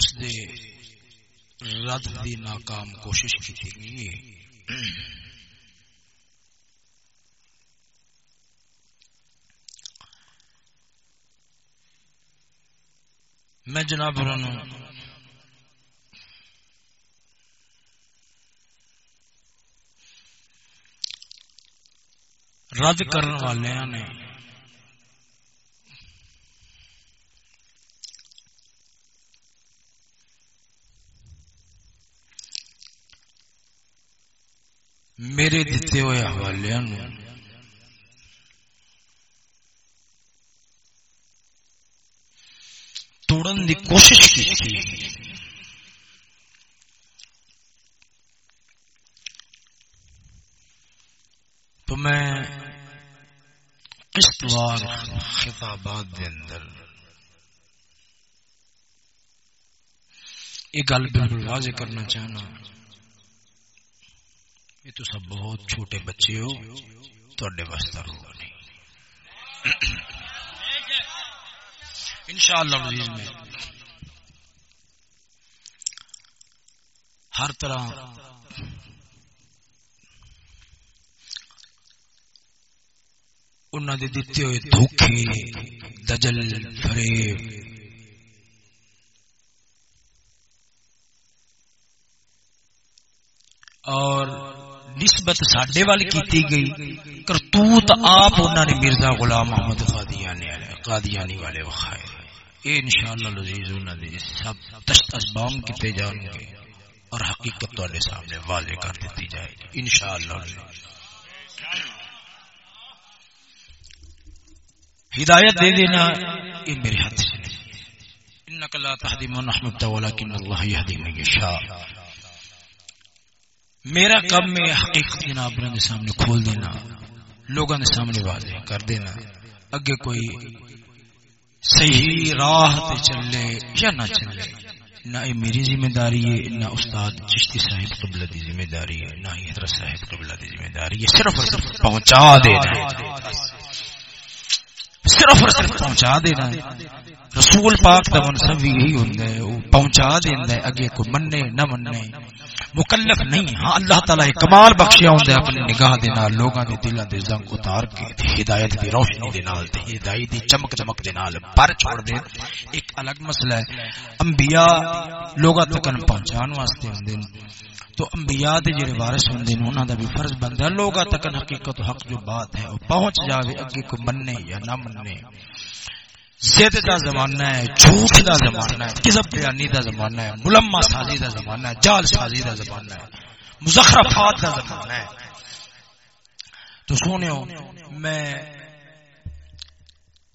اس دے رد دی ناکام کوشش کی میں جناب رد کرنے والے نے میرے دیتے ہوئے حوالے توڑن دی کوشش کی تھی۔ تو میں قسطوار خطابات دے اندر یہ گل بالکل واضح کرنا چاہنا۔ یہ تو سب بہت چھوٹے بچے ہو تھوڑے واسطہ ہوگا نہیں۔ ان شاء اللہ میں، ہر طرح انہوں نے دیتے ہوئے دھوکے دجل، فریب، اور نسبت سڈے وال کی گئی۔ کرتوت آپ انہوں نے مرزا غلام محمد قادیانی والے وکھائے یہ ان شاء اللہ لذیذ انہوں نے سب تشت اسبام کیتے جان گے اور حقیقت تے سامنے واضح کر دیتی جائے گی۔ ان شاء اللہ ہدایت دے دینا یہ میرے ہاتھ سے نہیں۔ انک لا تهدي من احببت ولكن الله يهدي من يشاء میرا کم میں حقیقت جناب کے سامنے کھول دینا لوگوں کے سامنے واضح کر دینا، اگے کوئی صحیح راہ تے چلے یا نہ چلے۔ نہ یہ میری ذمہ داری ہے، نہ استاد چشتی صاحب قبلہ دی ذمہ داری ہے، نہ ہی حضرت صاحب قبلہ دی ذمہ داری ہے۔ صرف اور صرف پہنچا دینا صرف اور صرف پہنچا دینا رسول پاک دا منصب بھی یہی ہوندا ہے، وہ پہنچا دیندا ہے، اگے کو مننے نہ مننے۔ مکلف نہیں ہاں اللہ تعالی کمال بخشیا ہوں اپنی نگاہ دے نال، لوگاں دے دلاں دے زنگ اتار کے ہدایت دی روشنی دے نال، تے ہدایت دی چمک چمک دے نال پر چھوڑ دے۔ ایک الگ مسئلہ ہے۔ انبیاء لوگاں تک پہنچان واسطے ہوندے تو انبیاء دے جڑے وارث ہوندے نے، انہاں دا بھی فرض بندا ہے، لوگاں تک حقیقت حق جو بات ہے، وہ پہنچ جاوے، اگے کو مننے یا نہ مننے۔ زد دا زمانہ ہے، جھوٹ دا زمانہ ہے کذب بیانی دا زمانہ ہے ملما سازی دا زمانہ ہے، جال سازی دا زمانہ ہے، مزخرفات دا زمانہ ہے۔ تو سونیو میں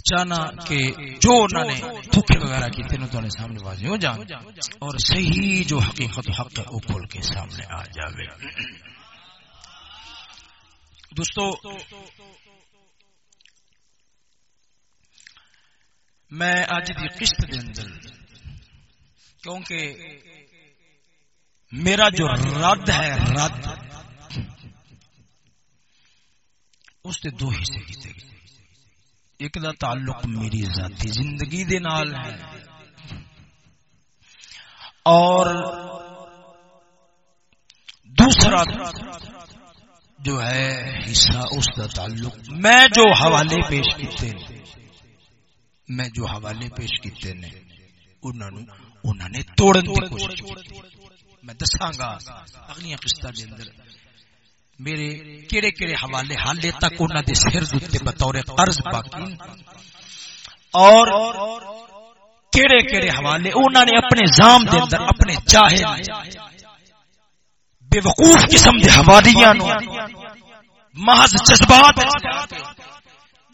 چاہنا کہ جو انہوں نے دھوکے وغیرہ کی تینوں تو سامنے واضح ہو جان، اور صحیح جو حقیقت حق ہے، وہ کھول کے سامنے آ جاوے۔ دوستو میں اج دی قسط دے اندر، کیونکہ میرا جو رد ہے، رد، اس کے دو حصے۔ کیتے گئے ایک دا تعلق میری ذاتی زندگی دے نال ہے، اور دوسرا جو ہے، حصہ اس کا تعلق میں جو حوالے پیش کیتے ہیں۔ میں جو حوالے پیش کیتے نے انہوں نے توڑن کی کوشش کی میں دساں گا اگلی قسط کے اندر، میرے کیڑے کیڑے حوالے حالے تک انہوں نے سر دے بطور قرض باقی اور کیڑے کیڑے حوالے انہوں نے اپنے زام دے اندر، اپنے چاہے بے وقوف قسم دے حوالیاں نو محض جذبات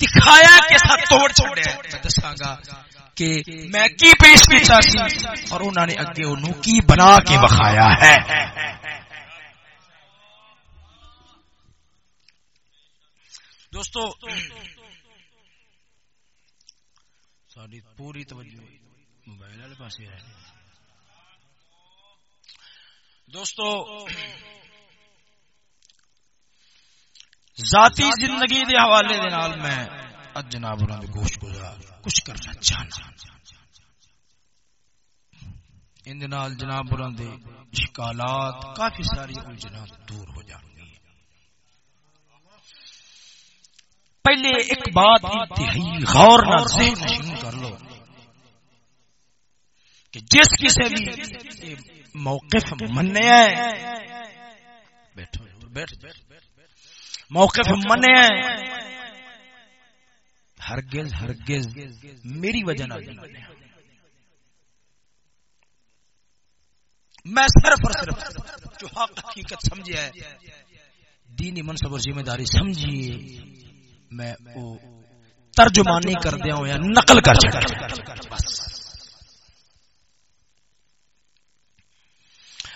دکھایا کہ سا توڑ چھوڑے میں دساں گا کہ میں کی پیش کیتا سی؟ اور انہوں نے اگے انہوں کی بنا کے بخایا ہے۔ دوستو ساری پوری توجہ موبائل والے پاس ہے۔ دوستو ذاتی زندگی دے حوالے دے نال میں اج جناب انہاں دے گوشت گزار کچھ کرنا چاہنا۔ اندنال جناب بلندے اشکالات کافی ساری الجھنات دور ہو جان گی پہلے ایک بات انتہائی غور نہ ذہن نشین کر لو کہ جس کسی بھی موقف مننے ہے بیٹھو بیٹھ موقف مننے ہرگز ہرگز میری وجہ نہ میں صرف اور صرف جو حق، حقیقت سمجھے ہے، دینی منصب اور ذمہ داری سمجھیے۔ میں وہ ترجمانی کر دیا ہوں یا نقل کر چکا بس۔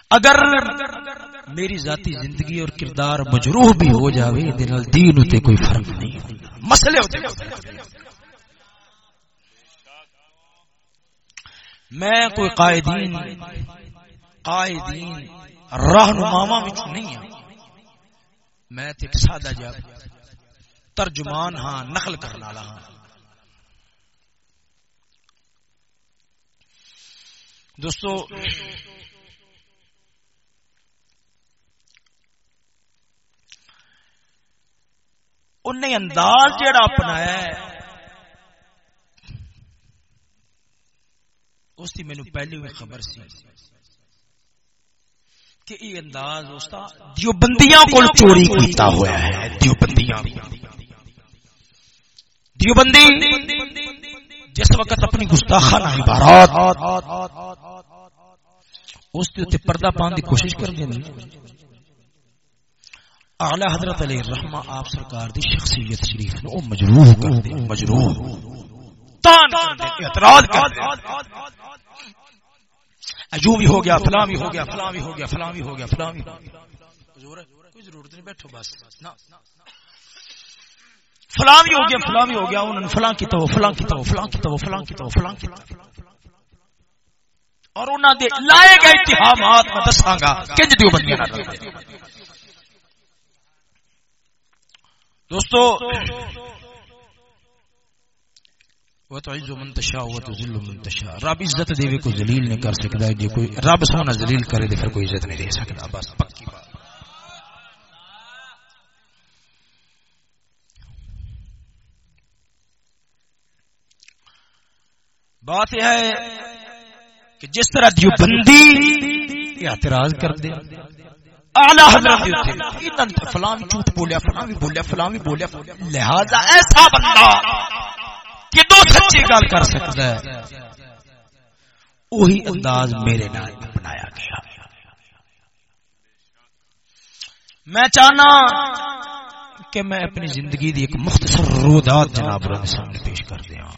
اگر میری ذاتی زندگی اور کردار مجروح بھی ہو جاوے دین ہوتے کوئی فرق نہیں۔ مسئلے ہوتے میں کوئی قائدین قائدین رہنما نہیں ہوں میں تے سادہ جا ترجمان ہاں نقل کرنے والا ہاں۔ دوستو انہیں انداز جڑا اپنایا اس کی مینو پہلی بھی خبر سی کہ یہ انداز اس کا دیوبندیاں کو چوری کیتا ہوا ہے، دیوبندیاں۔ دیوبندی جس وقت اپنی گستاخانہ عبارات، اس کے پردہ پان کی کوشش کر دیں اعلی حضرت علی رحمہ آپ سرکار دی شخصیت شریف نو مجروح کر دے، مجروح۔ تان اعتراض کر دے۔ جو بھی ہو گیا، فلاں بھی ہو گیا، فلاں بھی ہو گیا، فلاں بھی ہو گیا، فلاں بھی کوئی ضرورت نہیں، بیٹھو بس فلاں بھی ہو گیا، فلاں بھی ہو گیا، انہوں نے فلاں کی تو فلاں کی تو فلاں کی تو فلاں کی تو فلاں کی اور انہوں نے لائے گئے اتحامات میں دساں گا، کنج دیو بندیاں نہ دوستو وہ تو عز منتشا وہ تو ذل منتشا رب عزت دے کو ذلیل نہیں کر سکتا جی کوئی رب سونا ذلیل کرے تو پھر کوئی عزت نہیں دے سکتا۔ بس پکی بات۔ بات یہ ہے کہ جس طرح دیو بندی اعتراض کر دے اعلی حضرت فلاں جھوٹ بولیا فلاں بھی بولیا فلاں بھی بولیا۔ لہذا ایسا بندہ سچی گل کر سکتا ہے؟ وہی انداز میرے نال بنایا گیا۔ میں چاہنا کہ میں اپنی زندگی دی ایک مختصر رودات جناب رب سامنے پیش کر دیا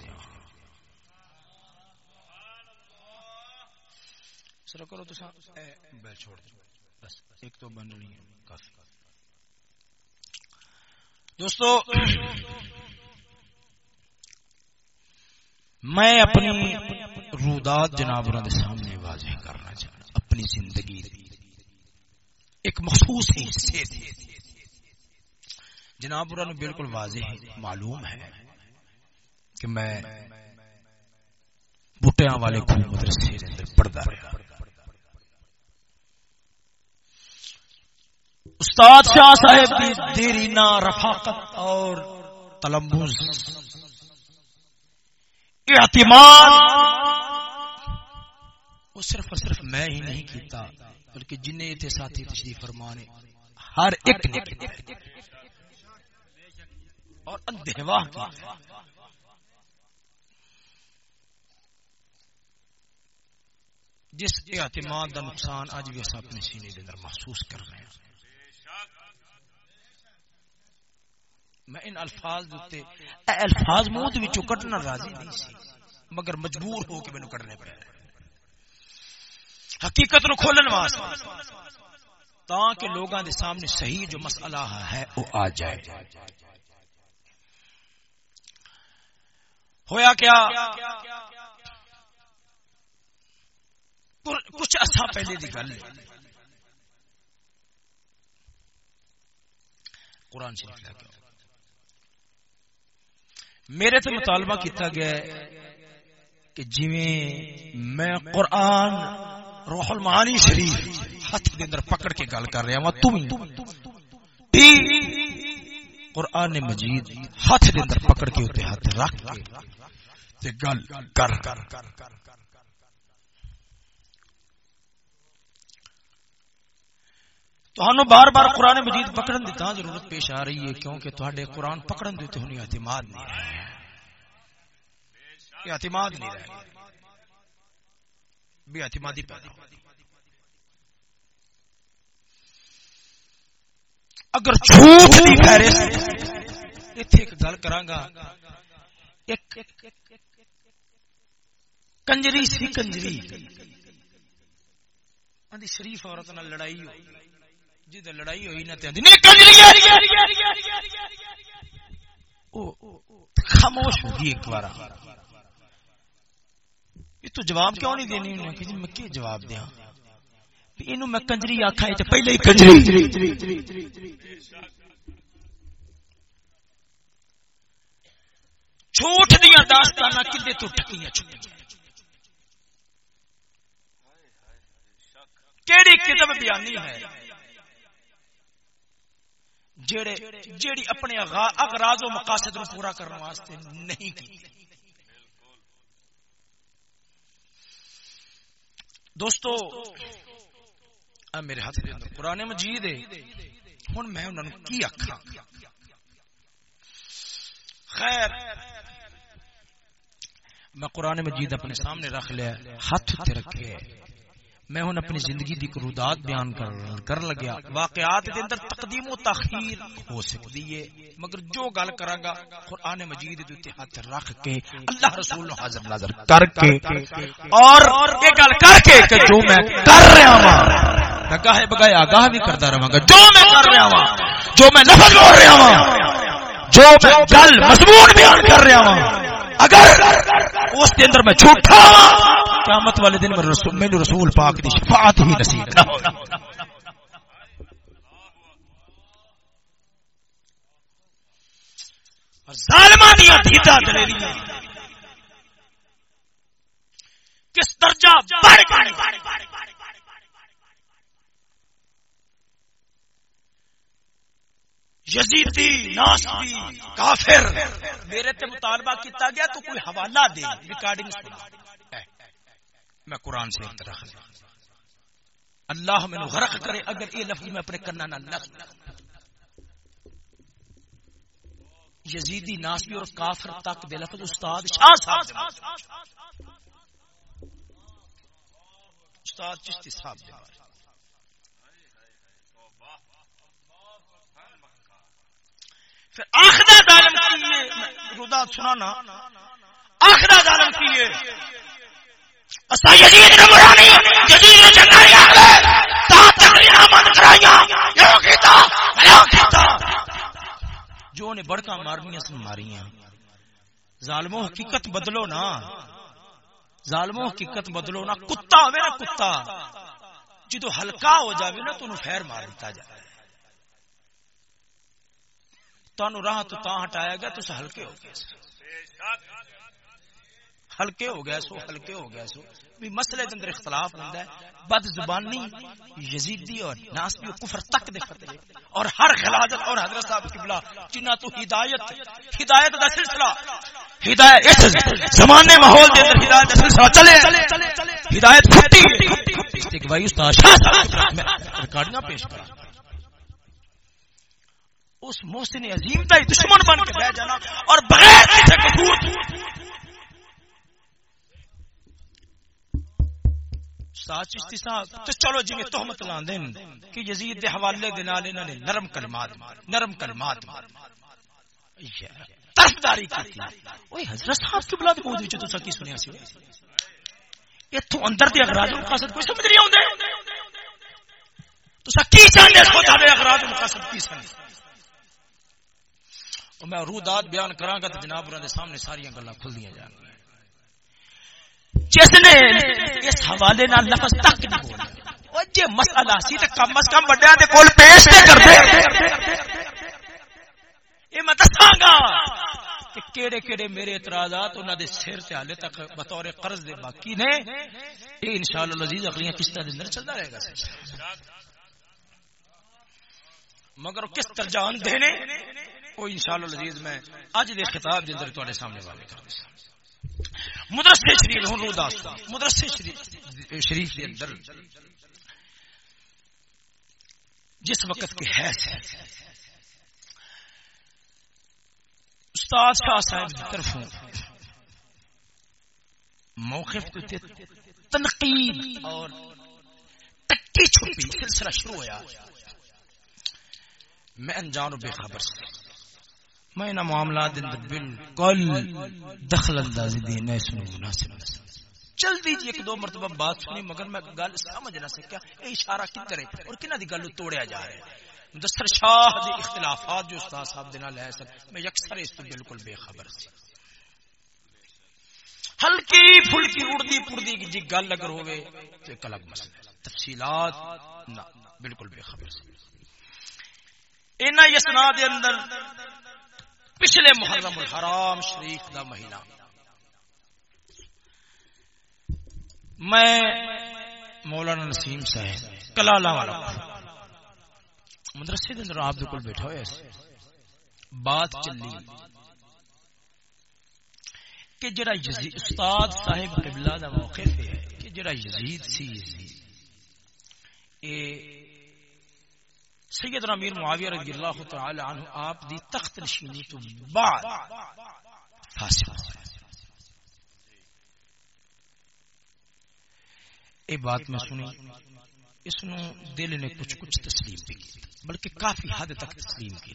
سر کرو تو بیل چھوڑ ایک تو بن رہی ہے، کافی۔ دوستو، میں اپنی رودات جناب سامنے واضح کرنا چاہتا اپنی زندگی ایک مخصوص حصے جناب نے بالکل واضح معلوم ہے کہ میں بٹیا والے خوب مدرسے پڑھتا رہا۔ استاد شاہ صاحب کی دیرینا رفاقت اور تلمبز اعتماد وہ صرف اور صرف میں ہی نہیں کیتا، بلکہ جن تھے ساتھی تشریف فرمانے، ہر ایک نے اور اندھوا جس اعتماد کا نقصان اج بھی اپنے سینے کے اندر محسوس کر رہے ہیں۔ میں ان الفاظ دیتے اے الفاظ منہ وچوں کٹنا راضی نہیں سی۔ مگر مجبور ہو کے مینوں کڈنے پے حقیقت نو کھولن واسطے۔ تاکہ لوگاں دے سامنے صحیح جو مسئلہ ہے، وہ آ جائے۔ ہویا کیا؟ کچھ اچھا پہلے دی گل قرآن شریف لے کے میرے تو مطالبہ کیتا گیا ہے کہ جی میں قرآن روح المعانی شریف ہاتھ دے اندر پکڑ کے گل کر رہا ہوں تم قرآن مجید ہاتھ دے اندر پکڑ کے اتنے ہاتھ رکھ کے گل کر۔ کر تو بار بار قرآن مجید پکڑن دی ضرورت پیش آ رہی ہے، کیونکہ تھوڑے قرآن پکڑن دیتے ہونی اعتماد نہیں رہے۔ اعتماد نہیں رہے۔ بے اعتمادی پیدا اگر جھوٹ دی فہرست ایتھے ایک گل کراں ایک کنجری سی کنجری۔ اندی شریف عورت نال لڑائی ہوئی جی لڑائی ہوئی نہ خاموش ہوگی ایک بار۔ تو جواب کیوں نہیں دینی؟ انہیں کہ جی میں کیا جواب دیا اینو میں کنجری آکھا ہے پہلے ہی کنجری۔ چھوٹ دیا داستانہ کدے تو ٹھکیاں چھوٹیاں کیڑی کتب بیانی ہے؟ جڑے جیڑی اپنے اغراض و مقاصد نو پورا کرنے واسطے نہیں کی دوستو میرے ہاتھ قرآن مجید ہے۔ ہوں میں انہوں نے کی آخا خیر، میں قرآن مجید اپنے سامنے رکھ لیا ہاتھ رکھے۔ میں ہوں اپنی زندگی دی کرودات بیان کر کر لگیا۔ واقعات دے اندر تقدیم و تاخیر ہو سکتی ہے، مگر جو گل کراں گا قرآن مجید دے تے ہاتھ رکھ کے، اللہ رسول نو حاضر نظر کر کے۔ اور یہ گل کر کے کہ جو میں کر رہا ہوں میں گاہے بگائے آگاہ بھی کرتا رہا گا جو میں کر رہا ہوں جو میں لفظ بول رہا ہوں جو میں گل مضمون بیان کر رہا ہوں اگر اس کے اندر میں جھوٹا ہوں قیامت والے دن میں رسول پاک دی شفاعت ہی نصیب نہ ہو. ظالمانیاں دیتا دلیلیاں کس درجہ بڑھ گئی؟ یزیدی ناسبی کافر۔ میرے تے مطالبہ کیتا گیا تو کوئی حوالہ دے ریکارڈنگ سنا میں قرآن سے رکھ اللہ میں غرق کرے اگر یہ لفظ میں اپنے کرنا نہ سنا یزیدی ناسبی اور کافر تک دے لفظ استاد شاہ صاحب استاد چشتی صاحب دے بارے پھر آخرا ظالم کیے ردا سنانا۔ آخرا ظالم کیے جو نے بڑکا مارنیا سن ماریاں۔ ظالمو حقیقت بدلو نا۔ ظالمو حقیقت بدلو نا۔ کتا ہوئے نا کتا۔ جدو ہلکا ہو جاوے نا تو خیر مار دیتا جائے۔ تہن راہ تو تا ہٹایا گیا، تو ہلکے ہو گئے۔ ہلکے ہو گئے سو، ہلکے ہو گئے سو۔ بھی مسئلے کے اندر اختلاف ہوتا ہے۔ بد زبانی یزیدی اور ناسبی کفر تک دے خطرے۔ اور ہر خلادت اور حضرت صاحب قبلہ جنہ تو ہدایت ہدایت دا سلسلہ۔ ہدایت اس زمانے ماحول دے اندر ہدایت دا سلسلہ چلے۔ ہدایت پھٹی استقبائی استاد شاہ صاحب ریکارڈنگاں پیش کرا اس محسن عظیم کا دشمن بن کے بہ جانا۔ اور بغیر کسی قصور استاد چشتی صاحب، تو چلو جی تہمت لاندے کہ یزید دے حوالے دے نال انہاں نے نرم کلمات نرم کلمات طرفداری کی اوے حضرت صاحب کی بلاد موجود وچ تساں کی سنیا سی؟ ایتھوں اندر دے اغراض مقاصد کوئی سمجھ نہیں اوندے تساں کی چاہندے ہو تھاڈے اغراض مقاصد کی سمجھ میں روح داد بیان کرا گا تو جناب انہوں سامنے ساری گلا کھل دیاں جان گی جس نے اس حوالے نہ لفظ تک نہیں بولیا جی مسئلہ سی تو کم از کم وڈیا کے کول پیش تے کر دے یہ میں دساں گا کہ کیڑے کیڑے میرے اعتراضات انہوں دے سر سے حالے تک بطور قرض دے باقی نے، یہ انشاءاللہ لذیذ اگلیاں قسطہ دے اندر چلتا رہے گا۔ مگر کس ترجان دینے وہ انشاءاللہ لذیذ میں اج دے خطاب دے اندر تواڈے سامنے واقع کر دسا مدرسے شریف ہن رو مدرسے شریف شریف اندر جس وقت کے حیث ہے استاد شاہ صاحب کی طرف موقف کے تنقید اور تکی چھپی سلسلہ شروع ہوا میں انجان و بے خبر سے۔ میں نہ معاملات بالکل دخل اندازی دینا اس میں مناسب جلدی جی ایک دو مرتبہ بات سنی، مگر میں گل سمجھ نہ سکیا۔ اے اشارہ کدھر ہے اور کنہ دی گل توڑیا جا رہا ہے؟ مدثر شاہ دی اختلافات جو استاد صاحب دے نال ہے سن، میں یکسر اس تو بالکل بے خبر سی۔ ہلکی پھلکی اڑدی پڑدی جی گل اگر ہوئے تو ایک الگ مسئلہ تفصیلات نہ، بالکل بے خبر سی۔ اینا یسنا دے اندر پچھلے محرم الحرام شریف دا مہینہ۔ میں مولانا نسیم صاحب کلالہ والا۔ مدرسے کے اندر آپ کو بیٹھا ہوا بات چلی۔ کہ جڑا یزید استاد صاحب قبلہ دا موقف ہے کہ جڑا یزید سی یزید اے سیدنا امیر معاویہ رضی اللہ تعالی عنہ آپ دی تخت نشینی تو بعد فاسق ہو اے بات میں سنی، اس نو دل نے کچھ کچھ تسلیم بھی کی، بلکہ کافی حد تک تسلیم کی۔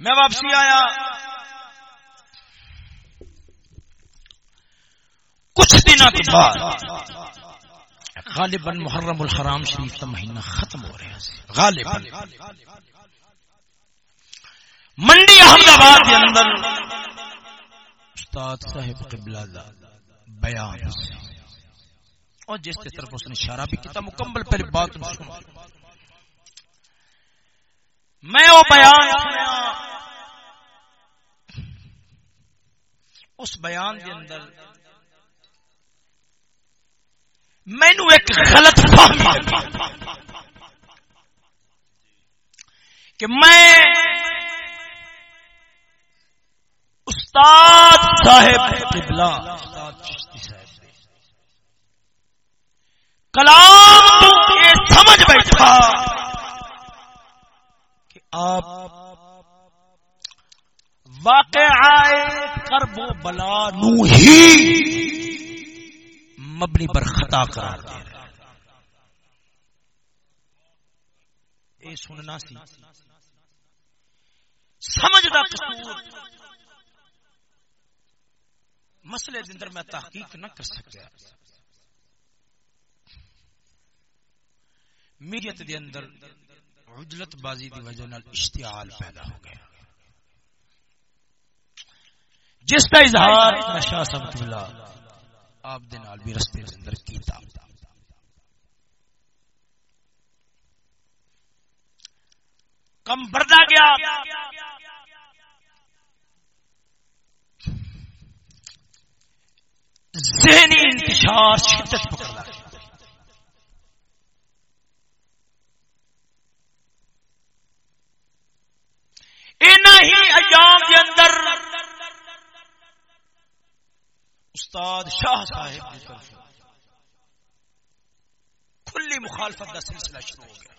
میں واپسی آیا۔ کچھ دن کے بعد غالباً محرم الحرام شریف کا مہینہ ختم ہو رہا ہے۔ غالباً۔ منڈی احمد آباد کے اندر استاد صاحب قبلہ دا بیان اور جس کی طرف اس نے اشارہ بھی کیا مکمل پہلے بات سن میں وہ بیان اس بیان کے اندر مینو ایک غلط فہم کہ میں استاد صاحب قبلہ، استاد چشتی صاحب کلام تو یہ سمجھ بیٹھا کہ آپ واقع آئے کرب و بلا نو ہی مبنی پر خطا قرار دے رہے اے سننا سی۔ سمجھدا قصور۔ مسئلے دے اندر میں تحقیق نہ کر سکیا۔ میریت دے اندر عجلت بازی دی وجہ نال اشتعال پیدا ہو گیا۔ جس کا اظہار نشا سبت اللہ آپ دے نال بھی رستے دے اندر کیتا۔ کم بردا گیا۔ ذہنی انتشار شدت پکڑ لگا ہی ایام کے اندر استاد شاہ صاحب کی طرف کھلی مخالفت کا سلسلہ شروع ہو گیا۔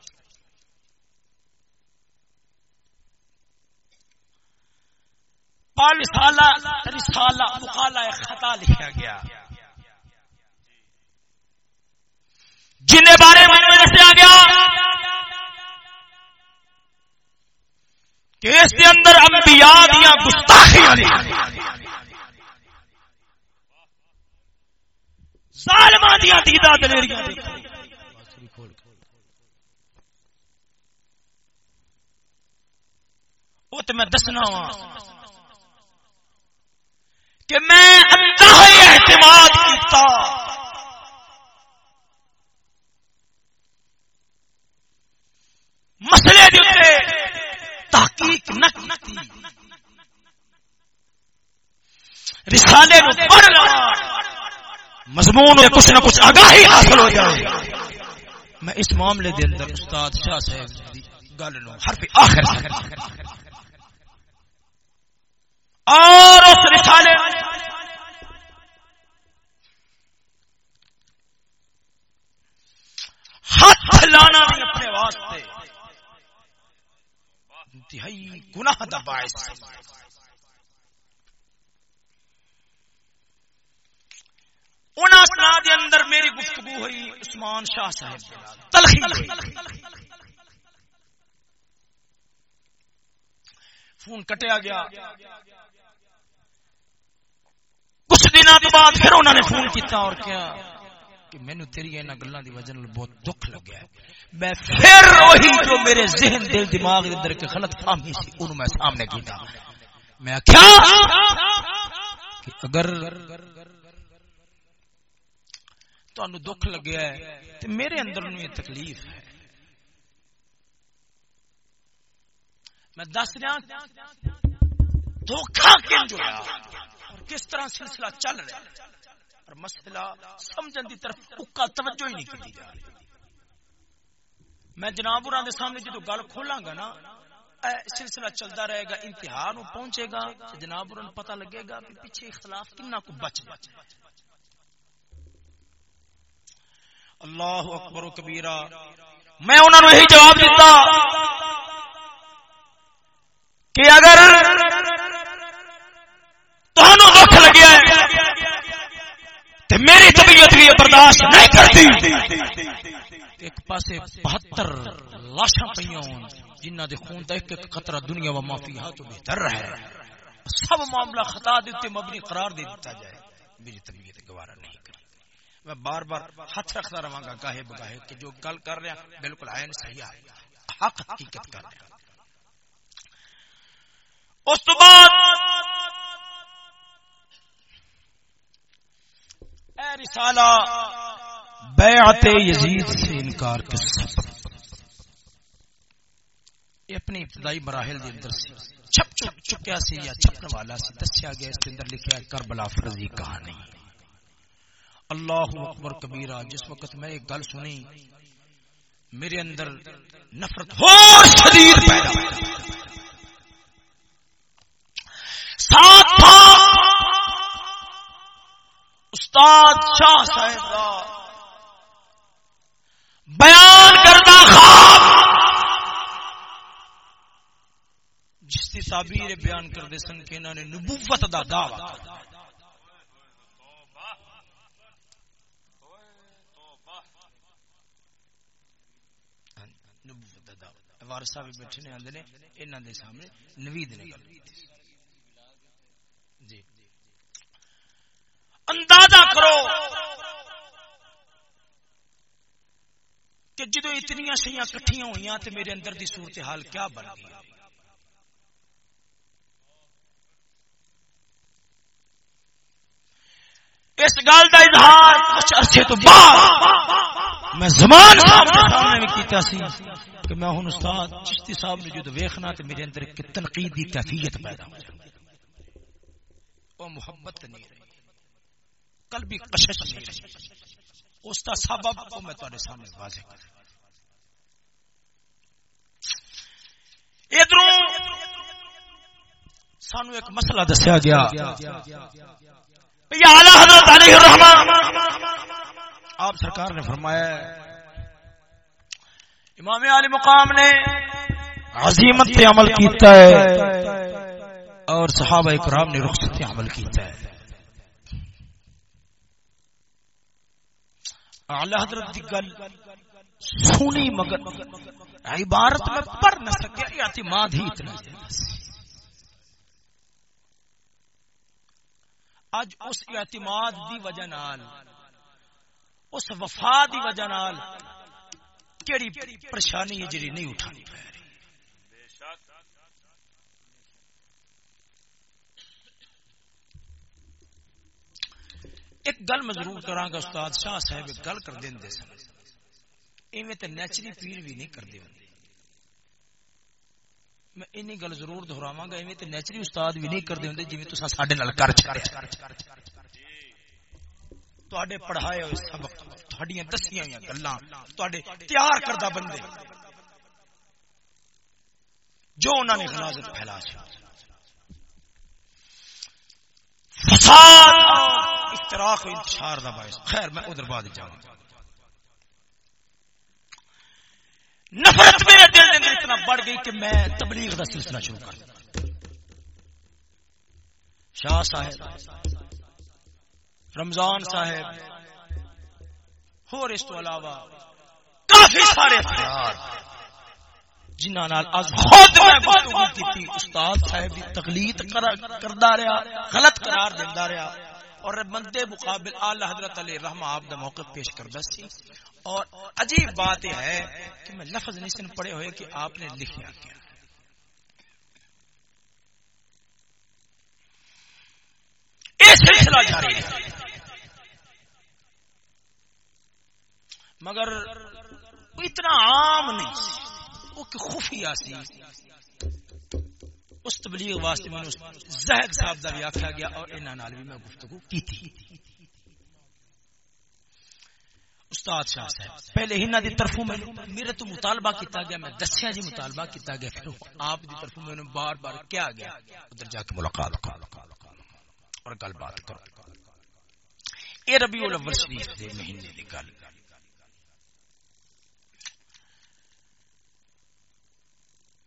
رسالہ رسالہ مقالہ خطا لکھا گیا۔ جن بارے میں دسیا گیا کہ اس کے اندر انبیاء دیا گستاخیاں ظالماں دیدا دلیریاں وہ تو میں دسنا وا کہ میں انتہائی اعتماد کیتا۔ مسئلے دے تحقیق نہ کی رسالے نو پڑھ لوا مضمون کچھ نہ کچھ آگاہی حاصل ہو جائے میں اس معاملے دے اندر استاد شاہ صاحب گل نو حرف آخر اور اس رسالے ہاتھ لانا بھی اپنے واسطے انتہائی گناہ دا باعث۔ دے اندر میری گفتگو ہوئی، عثمان شاہ صاحب تلخی فون کٹیا گیا۔ کچھ دن بعد پھر انہوں نے فون کیتا اور کیا کہ مینو تیری ان گلوں کی وجہ بہت دکھ لگا میں پھر وہی جو میرے ذہن، دل، دماغ اندر کے غلط فہمی سی انہوں میں سامنے کیتا۔ میں کیا کہ اگر تہن دکھ لگیا ہے تو میرے اندر یہ تکلیف ہے۔ میں دس رہا دھوکھا کیوں جو اور کس طرح سلسلہ چل رہا ہے؟ اور مسئلہ سمجھن دی طرف اکا توجہ ہی نہیں کی جا رہی۔ میں جناب اور دے سامنے جدو گل کھولاں گا نا، اے سلسلہ چلتا رہے گا، انتہا نو پہنچے گا جناب اور پتہ لگے گا کہ پیچھے اختلاف کنا کو بچ بچ اللہ اکبر و کبیرہ۔ میں انہوں نے یہی جواب دیتا کہ اگر دکھ لگیا تو میری طبیعت بھی برداشت نہیں کرتی ایک پاسے بہتر لاشاں پہ جنہ دے خون کا ایک ایک خطرہ دنیا و معافی ہاں تو بہتر رہے۔ سب معاملہ خطا دیتے مبنی قرار دے دیتا جائے۔ میری طبیعت میں بار بار ہاتھ رکھتا رہا گا گاہے بگاہے، کہ جو گل کر رہا بالکل آئین صحیح آئے حق حقیقت کر رہا اس تو بعد اے رسالہ بیعت یزید سے انکار کے سبب۔ یہ اپنی ابتدائی مراحل دے اندر سی چھپ چکیا سی یا چھپنے والا سی، دسیا گیا، اس کے اندر لکھا ہے، کربلا فرضی کہانی۔ اللہ اکبر کبیرہ، جس وقت میں ایک گل سنی، میرے اندر نفرت ہو شدید پیدا ساتھ تھا۔ استاد شاہ صاحب بیان کرنا خواب، جس کی تعبیر بیان کرتے سن کے انہوں نے نبوت دا دعوی نبوت وارث صاحب بیٹھے نے آندے نے، انہاں دے سامنے نوید نے گل جی۔ اندازہ کرو کہ جدو اتنی سیاں کٹھیاں ہوئیاں تے میرے اندر دی صورتحال کیا بن گئی۔ اس گل کا اظہار کچھ عرصے تو بعد میں زمان صاحب کے سامنے بھی کیتا سی کہ میں ہوں استاد چشتی صاحب نے جو ویخنا تو میرے اندر ایک تنقید تنقیدی کیفیت پیدا ہو جائے وہ محبت نہیں رہی کل بھی کشش نہیں رہی۔ اس کا سبب کو میں تھوڑے سامنے واضح کر ادھر سانو ایک مسئلہ دسیا گیا۔ حضرت علیہ الرحمن۔ آپ سرکار نے فرمایا امام علی مقام نے عظیمت پہ عمل کیتا ہے اور صحابہ اکرام نے رخصت پہ عمل کیتا ہے۔ اعلی حضرت دی گل سنی مگر عبارت میں پڑھ نہ سکے اعتماد ہی اتنا اج اس اعتماد دی وجہ نال، اس وفا دی وجہ نال کیڑی پریشانی ہے جڑی نہیں اٹھانی پی رہی۔ ایک گل میں ضرور کراں گا، استاد شاہ صاحب ایک گل کر دین سن۔ ایویں تے نیچری پیر بھی نہیں کردے ہوندے۔ میں اینی گل ضرور دہراواں گا ایویں تے نیچری استاد بھی نہیں کردے ہوندے جویں تساں ساڈے نال کر چھڑیا تواڈے پڑھائے ہوئے سبق تہاڈیاں دسیاں ہوئی گلاں، تواڈے تیار کردہ بندے۔ جو انہوں نے غلاظت پھیلا چھا فساد اختراق و انتشار دا باعث خیر، میں ادھر بعد جاؤں۔ نفرت میرے دل اندر اتنا بڑھ گئی کہ میں تبلیغ دا سلسلہ شروع کر دیا۔ شاہ صاحب، رمضان صاحب، اور اس تو علاوہ کافی سارے افراد جنہاں نال از خود میں گفتگو کیتی استاد صاحب دی تقلید کردا رہیا غلط قرار دیندا رہیا اور بندے مقابل اعلی حضرت علی رحمہ آپ دا موقف پیش کردا سی اور عجیب بات یہ ہے کہ میں لفظ نہیں پڑے ہوئے کہ آپ نے لکھیا کیا۔ یہ سلسلہ جاری۔ ہے مگر اتنا عام نہیں، وہ خفیہ سی۔ اس تبلیغ واسطے میں زہد صاحب دا بھی آکھا گیا اور انہاں نال بھی میں گفتگو کی تھی استاد شاہ صاحب، پہلے ہی دی طرفوں میں میرے تو مطالبہ کیتا گیا، میں دسیا جی مطالبہ کیتا گیا، پھر آپ دی طرفوں میں بار بار کیا گیا۔ ادھر جا کے ملاقات اور گل بات کرو۔ اے ربیع الاول شریف دے مہینے دی گل۔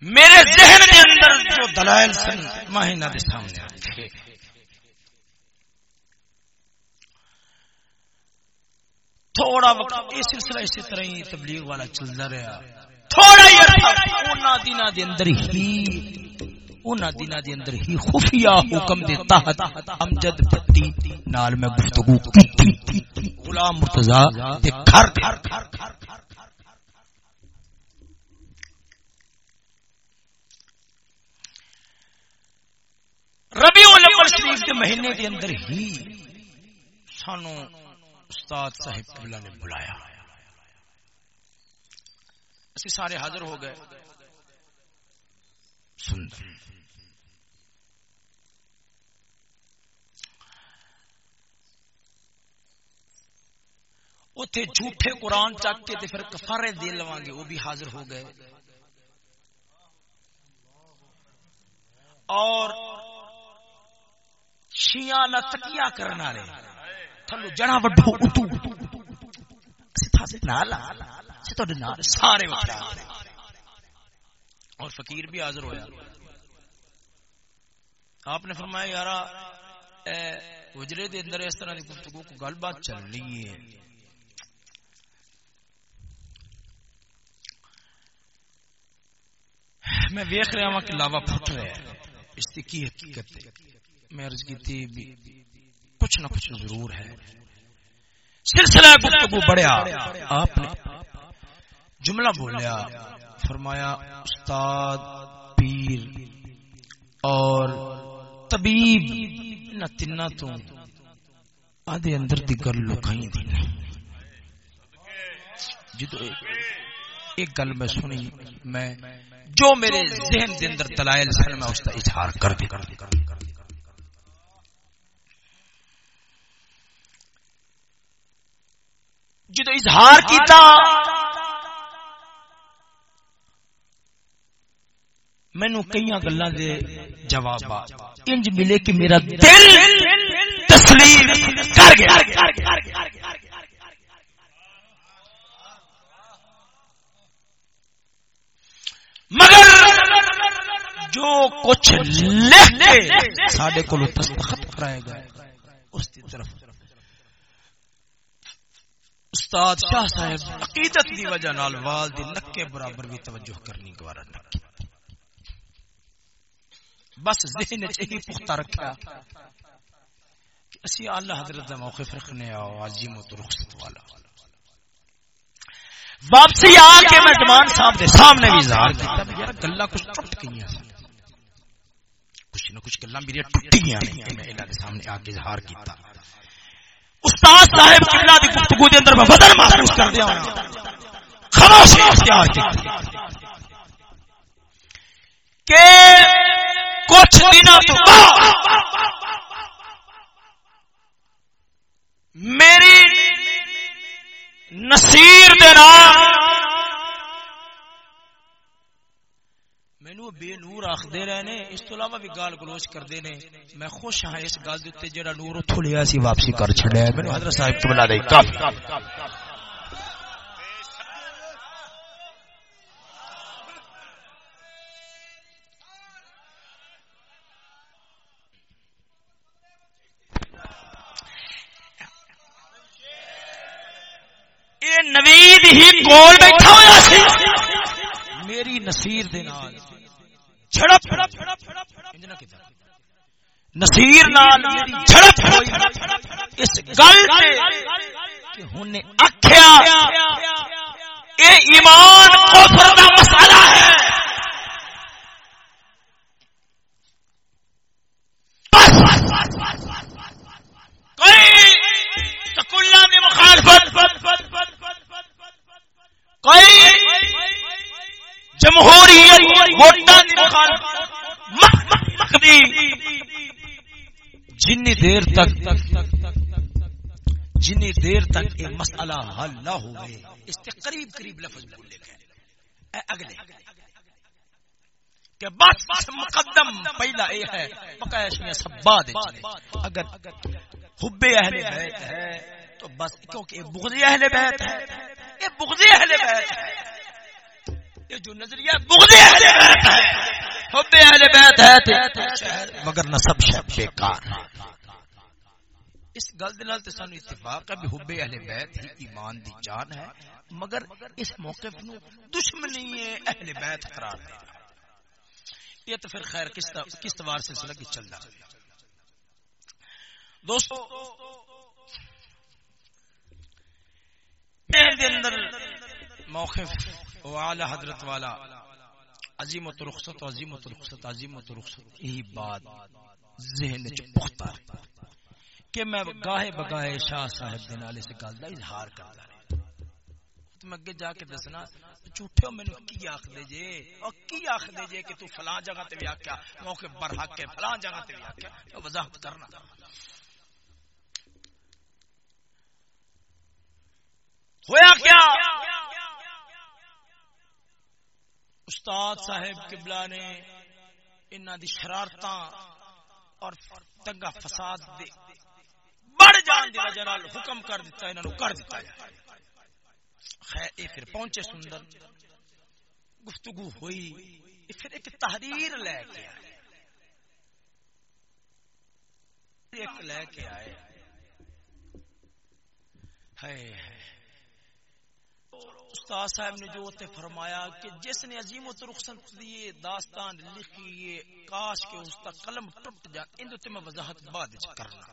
میرے ذہن کے اندر جو دلائل سن مہینہ کے سامنے آئے۔ تھوڑا وقت یہ سلسلہ اسی طرح ہی تبلیغ والا چلتا رہا۔ تھوڑا ہی عرصہ دنوں کے اندر ہی، انہاں دنوں دے اندر ہی خفیہ حکم دے تحت امجد پتی نال میں گفتگو کی غلام مرتضی تے گھر۔ ربی الاول شریف کے مہینے کے اندر ہی سانو استاد صاحب قبلہ نے بلایا۔ اسی سارے حاضر ہو گئے۔ سندر۔ اتے جھوٹے قرآن چک کے پھر کفارے دے لواں گے وہ بھی حاضر ہو گئے۔ اور شیاں نہ تکیا کرنا رے تھلو جڑا وڈو اتو۔ سارے اور فقیر بھی حاضر ہویا۔ آپ نے فرمایا، یارا، اے اجرے دے اندر اس طرح کی گفتگو کو گل بات چل رہی ہے؟ میں ویخ رہا ہوں کہ لاوا پھٹ رہا ہے۔ اس کی حقیقت ہے؟ میں عرض کی تھی بھی کچھ نہ کچھ ضرور ہے۔ سلسلہ گفتگو بڑھیا۔ آپ نے جملہ بولیا، فرمایا، استاد، پیر اور طبیب، نہ تنا تو آدھے اندر دی گل لکھائی دی جدو ایک گل میں سنی، میں جو میرے ذہن دے اندر دلائل سن، میں اس کا اظہار کر دی کر دی کر دی جدو اظہار کیتا مینو کئی گلا دے جواب انج ملے کہ میرا دل تسلیم کر گیا۔ مگر جو کچھ لکھ کے سڈے کو دستخط کرائے گا اس کی طرف۔ استاد شاہ صاحب عقیدت دی وجہ نال وال دی نکے برابر بھی توجہ کرنی گوارا نہ بس ذہن وچ ہی پختہ رکھا کہ اسی اللہ حضرت دا موقف رکھنے آ عظیم و رخصت والا۔ واپسی آ کے میں زمان صاحب دے سامنے بھی اظہار کیتا یار گلاں کچھ ٹوٹ گئیاں کچھ نہ کچھ گلاں میری ٹوٹیاں ہیں میں انہاں دے سامنے آ کے اظہار کیتا۔ استاد صاحب قبلہ دی گفتگو دے اندر میں وزن محسوس کر دیا ہوں۔ خاموشی اختیار کی کہ کچھ دنوں تو میری نصیر مینو بے نور آخر رہے نے اس تو علاوہ بھی گال گلوچ کرتے ہیں میں خوش ہاں اس گل جہاں نور اتو لیا سی، واپسی کر چڑیا میرے حضرت صاحب تو بلا دے، کافی۔ نوید ہی کول بیٹھا ہوا سی۔ میری نصیر دے نال۔ جھڑپ نصیر نال جھڑپ اس گل تے کہ ہن اکھیا اے ایمان کفر دا مسئلہ ہے کوئی مخالفت جمہوریت، ووٹاں دی مخالفت جنی دیر تک، جنی دیر تک یہ مسئلہ حل نہ ہوئے، اس کے قریب قریب لفظ بولے گئے۔ اگلے، کہ بس بس مقدم پہلا یہ ہے بقایش میں سب بعد اگر حب اہل بیت ہے، تو بس کیونکہ بغض اہل بیت ہے۔ یہ بغض اہل بیت ہے۔ یہ جو نظریہ بغض اہل بیت ہے، حب اہل بیت ہے مگر نسب شب بیکار اس گل دے نال تے سانو اتفاق ہے بھی حب اہل بیت ہی ایمان دی جان ہے، مگر اس موقف نو دشمنی ہے اہل بیت قرار دے۔ یہ تو پھر خیر کس کس توار سلسلہ کی چل رہا دوستو دے اندر موقف اعلی حضرت والا۔ عظیم و رخصت عظیم رخصت عظیم رخصت یہی بات ذہن چ پختہ کہ میں گاہے بگاہے شاہ صاحب دے نال اس گل دا اظہار کردا رہا ہاں۔ میں اگے جا کے دسنا، جھوٹے مینوں کی آکھ دے جے؟ او کی آکھ دے جے کہ تو فلاں جگہ تے بھی آکھیا؟ موقع برحق ہے، فلاں جگہ تے بھی آکھیا۔ وضاحت کرنا۔ ہویا کیا؟ استاد صاحب قبلہ نے انہاں دی شرارتاں اور تنگا فساد دے بڑھ جان دی وجہ نال حکم کر دیتا انہاں نو کر دیتا ہے۔ خیر، اے پھر پہنچے سندر۔ گفتگو ہوئی، اے پھر ایک تحریر لے کے آئے۔ ایک لے کے آئے۔ ہے استاد صاحب نے جو تے فرمایا کہ جس نے عظیم و رخصت دیے داستان لکھی یہ کاش کے اس کا قلم ٹوٹ جا، ان تے میں وضاحت بعد وچ کرنا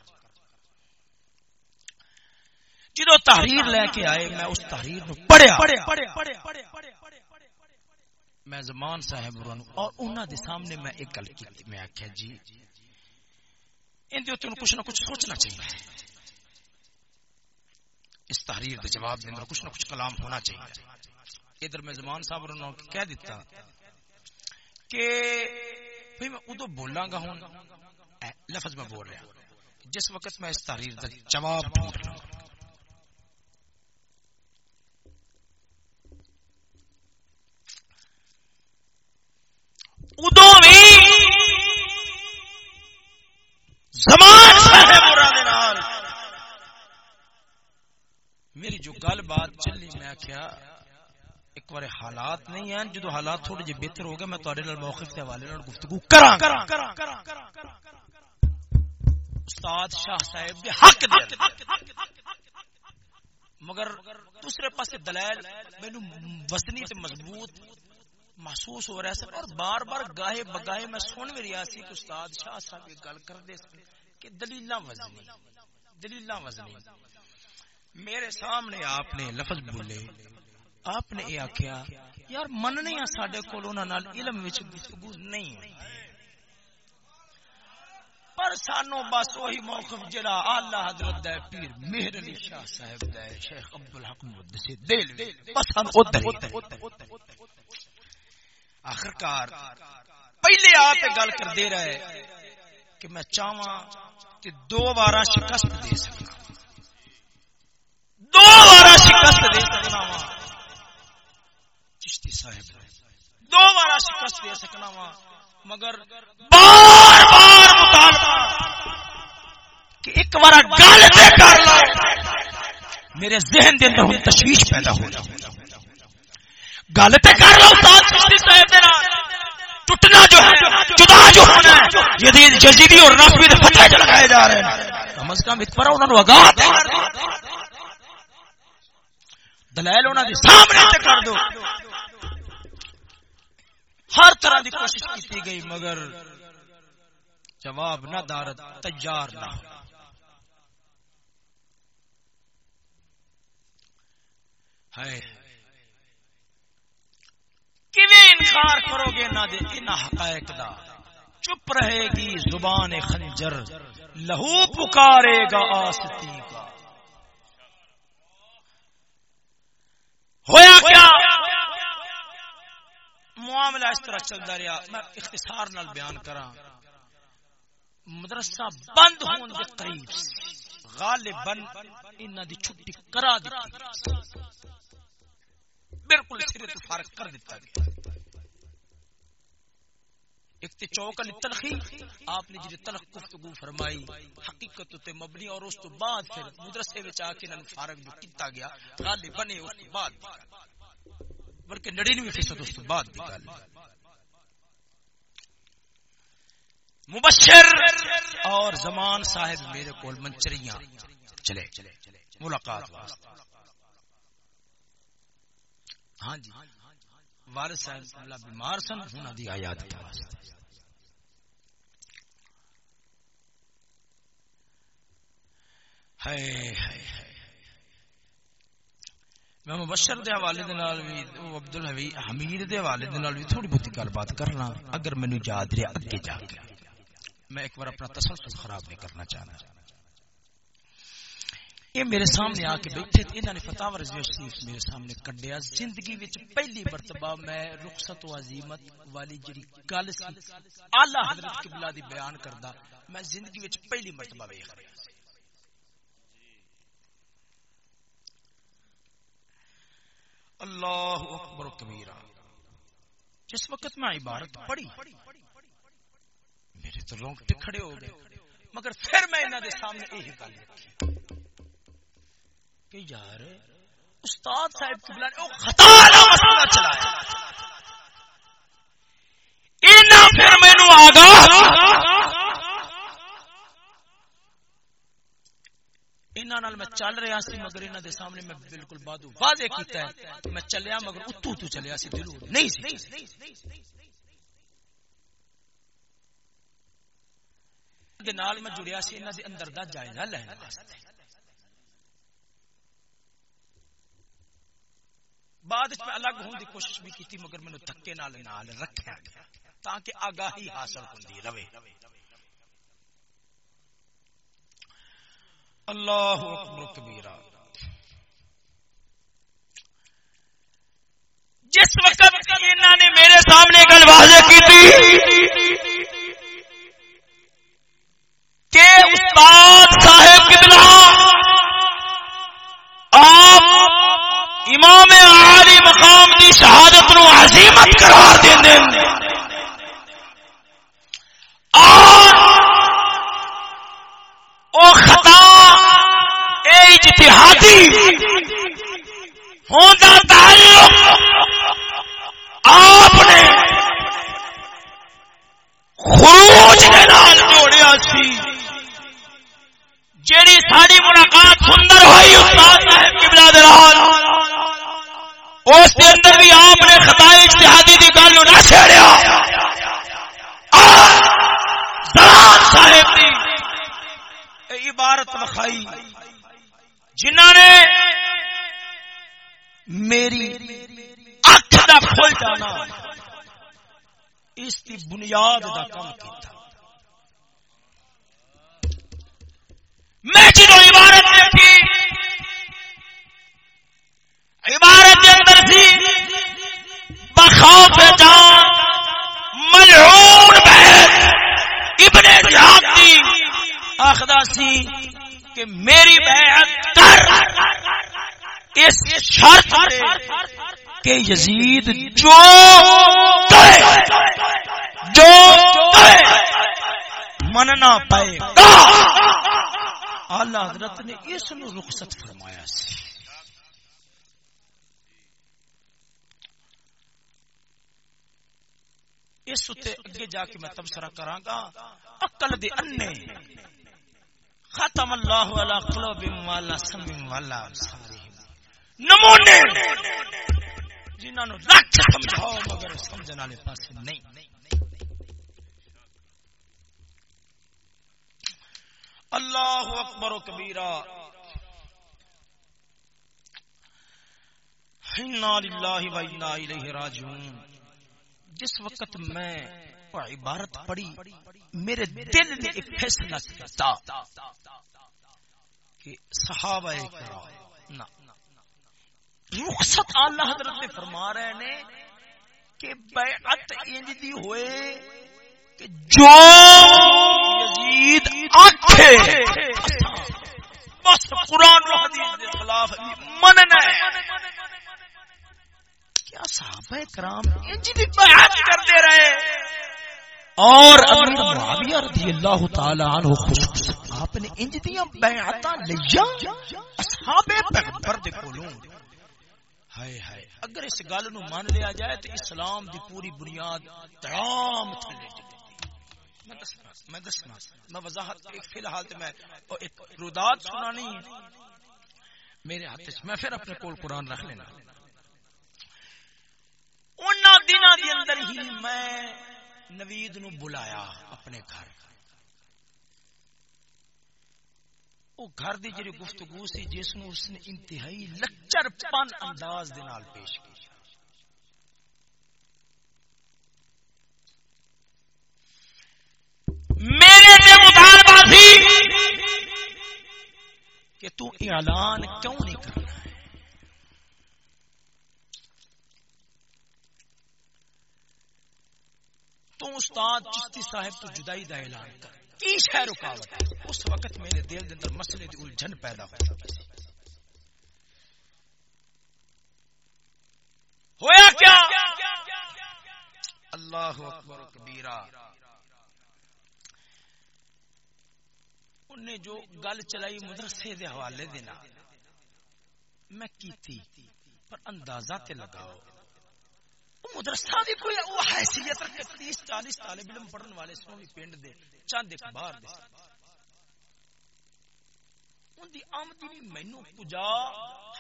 جدو تحریر لے کے آئے، میں اس تحریر نو پڑھیا۔ میں زمان صاحب اور انہاں دے سامنے میں ایک گل کی، میں آکھیا جی ان دے کچھ نہ کچھ سوچنا چاہیے۔ اس تحریر دے جواب دے اندر کچھ نہ کچھ کلام ہونا چاہیے۔ ادھر میں زمان صاحب نے کہہ دیتا کہ بھئی میں ادو بولاں گا ہوں۔ لفظ میں بول رہا ہوں۔ جس وقت میں اس تحریر دا جواب ڈھونڈ رہا ہوں ادو بھی زمان صاحب میری جو گل بات چلی، میں کیا ایک بار حالات نہیں ہیں۔ جدو حالات تھوڑے جی بہتر ہو گئے، میں تھوڑے موقف کے حوالے گفتگو کرا استاد شاہ صاحب دے حق دے۔ مگر دوسرے پاس دلائل مینو وزنی تے مضبوط محسوس ہو رہا ہے۔ اور بار بار گاہے بگاہے میں سن بھی رہا سی کہ استاد شاہ صاحب یہ گل کر دے کہ دلیل وزنی دلیل وزنی۔ میرے سامنے آپ نے لفظ بولے۔ آپ نے یہ آخیا یار مننے ہاں سڈے کو علم گفتگو نہیں پر سانو بس وہی موقف جڑا آلہ حضرت دے پیر مہر علی شاہ صاحب دے شیخ عبد الحق مدسی دل بس ہم ادھر آخرکار پہلے آپ گل کر دے رہے کہ میں چاہواں کہ دو بارہ شکست دے سکنا دو بارہ شکست دے سکنا وا ہاں۔ چشتی صاحب دو بارہ شکست دے سکنا وا ہاں۔ مگر بار بار مطالبہ کہ ایک بار گل کر لو میرے ذہن دے اندر تشویش پیدا ہو جائے گل تو کر لو استاد چشتی صاحب دے نال ٹوٹنا جو ہے، جدا جو ہونا ہے، یزید جزیدی اور نافی دے فتح جو لگائے جا رہے ہیں۔ کم از کم ایک پر انہوں نے آگاہ دلائل انہوں نے سامنے سے کر دو۔ ہر طرح دی کوشش کی گئی، مگر جواب نہ دارت، تیار نہ ہو۔ ہے انکار کرو گے نہ دے؟ ان حقائق دا۔ چپ رہے گی زبان خنجر، لہو پکارے گا آستی کا ہویا کیا؟ معاملہ اس طرح چلتا رہا۔ میں اختصار نال بیان کرا مدرسہ بند ہون دے قریب غالباً انہاں دی چھٹی کرا دی بالکل سرے تو فارغ کر دیتا۔ گیا ایک تے چوک علی تلخی، آپ نے جی تلخ گفتگو فرمائی، حقیقت تے مبنی، اور اس تو بعد پھر مدرسے وچ آ کے انہاں فارغ جو کیتا گیا غالب بنے اس تو بعد۔ بلکہ 99 فیصد اس تو بعد بھی گل مبشر اور زمان صاحب میرے کول منچریاں۔ چلے۔ ملاقات واسطے۔ ہاں جی۔ والد صاحب بیمار سن، انہوں دی آیات کے واسطے۔ میں مبشر دے حوالے دے نال بھی عبد الحمید دے حوالے دے نال بھی تھوڑی بہت گل بات کرنا اگر مینوں یاد رہے اگے جا کے۔ میں ایک بار اپنا تسلسل خراب نہیں کرنا چاہنا۔ یہ میرے سامنے آ کے بیٹھے تھے انہوں نے فتح رضوی شریف میرے سامنے کڈیا۔ زندگی وچ پہلی مرتبہ میں رخصت و عظیمت والی جڑی گل سی، اعلی حضرت قبلہ دی بیان کردا، میں زندگی وچ پہلی مرتبہ ویکھ رہا اللہ اکبر کبیرہ، جس وقت میں عبارت پڑھی، میرے تو رونگٹے کھڑے ہو گئے، مگر پھر میں انہوں دے سامنے یہی گل رکھی کہ یار استاد صاحب قبلہ نے خطا والا مسئلہ چلایا اینا پھر میں مینوں آگاہ۔ انہاں میں چل رہا سی، مگر انہاں دے سامنے میں بالکل بادو واضح کیتا ہے۔ میں چلیا مگر اتو تو چلیا سی، دلو نہیں سی۔ دے نال میں جڑیا سی انہاں دے اندر دا جائزہ لینا واسطے۔ بعد میں الگ ہون دی کوشش بھی کی مگر مینوں دھکے نال نال رکھیا گیا تاکہ آگاہی حاصل ہوندی رہے۔ اللہ اکبر کبیرہ۔ جس وقت انہوں نے میرے سامنے گل واضح کی تھی کہ استاد صاحب امام عالی مقام کی شہادت نو عظیمت قرار دیں۔ اور او خطا، اے اجتہادی ہوتا تعلق آپ نے خروج کے نال جوڑیا سی۔ جیڑی ساری ملاقات سندر ہوئی، استاد صاحب قبلہ دلال اس کے اندر بھی آپ نے خطا اجتہادی کی گل نہ چھیڑیا۔ صاحب کی عبارت لکھائی جنہ نے میری اکھ دا کھل جانا اس کی بنیاد دا کم کیتا۔ میں جدو عبارت دیکھی عبارت خوف جان، ملعون بہت۔ ابن جہادی آخدا سی کہ میری بہت تر اس شرط کہ یزید جو کرے جو کرے مننا پائے۔ گا اللہ حضرت نے اس نو رخصت فرمایا سی۔ اس اتے اگے جا کے میں تبصرہ کراں گا۔ عقل دے انے۔ ختم اللہ علی قلوب والا سمع والا نمونے۔ جنہاں نو لکھ سمجھاؤ مگر سمجھن والے پاسے نہیں۔ اللہ اکبر و کبیرہ۔ انا للہ و انا الیہ راجعون۔ جس وقت میں عبارت پڑھی میرے دل نے ایک فیصلہ کیا کہ صحابہ رخصت اللہ حضرت نے فرما رہے نے کہ بیعت انج دی ہوئے کہ جو یزید آکھے بس قرآن و حدیث کے خلاف مننا ہے۔ کیا صحابہ کرام انج دی بیعت کرتے رہے۔ اور امیر معاویہ رضی اللہ تعالی عنہ خوش آپ نے انج دیاں بیعتاں لیا؟ اصحاب پیغمبر دے کولوں۔ ہائے ہائے، اگر اس گل نو مان لیا جائے تو اسلام دی پوری بنیاد تمام تھلے میں دسنا میں دسنا، میں وضاحت فی الحال تے میں ایک رودات سنانی میرے ہاتھ میں پھر اپنے کول قرآن رکھ لینا۔ ان دنوں کے اندر ہی میں نوید نو بلایا اپنے گھر۔ وہ گھر دی جی گفتگو سی، جس نو اس نے انتہائی لچر پن انداز دے نال پیش کی۔ میرے تے مطالبہ سی کہ تو اعلان کیوں نہیں کرنا تو استاد چشتی صاحب تو جدائی دا اعلان کر۔ کی شہ رکاوٹ ہے؟ اس وقت میرے دل دے اندر مسئلے دی الجھن پیدا ہوتا ہویا کیا؟ اللہ اکبر کبیرہ۔ انہیں جو گل چلائی مدرسے دے حوالے دینا، میں کی تھی پر اندازہ تے لگاؤ۔ مدرسہ بھی کوئی وہ حیثیت رکھے تیس، چالیس طالب علم پڑھن والے سو بھی پنڈ دے چند ایک باہر دے۔ ان دی آمدنی مینو کجا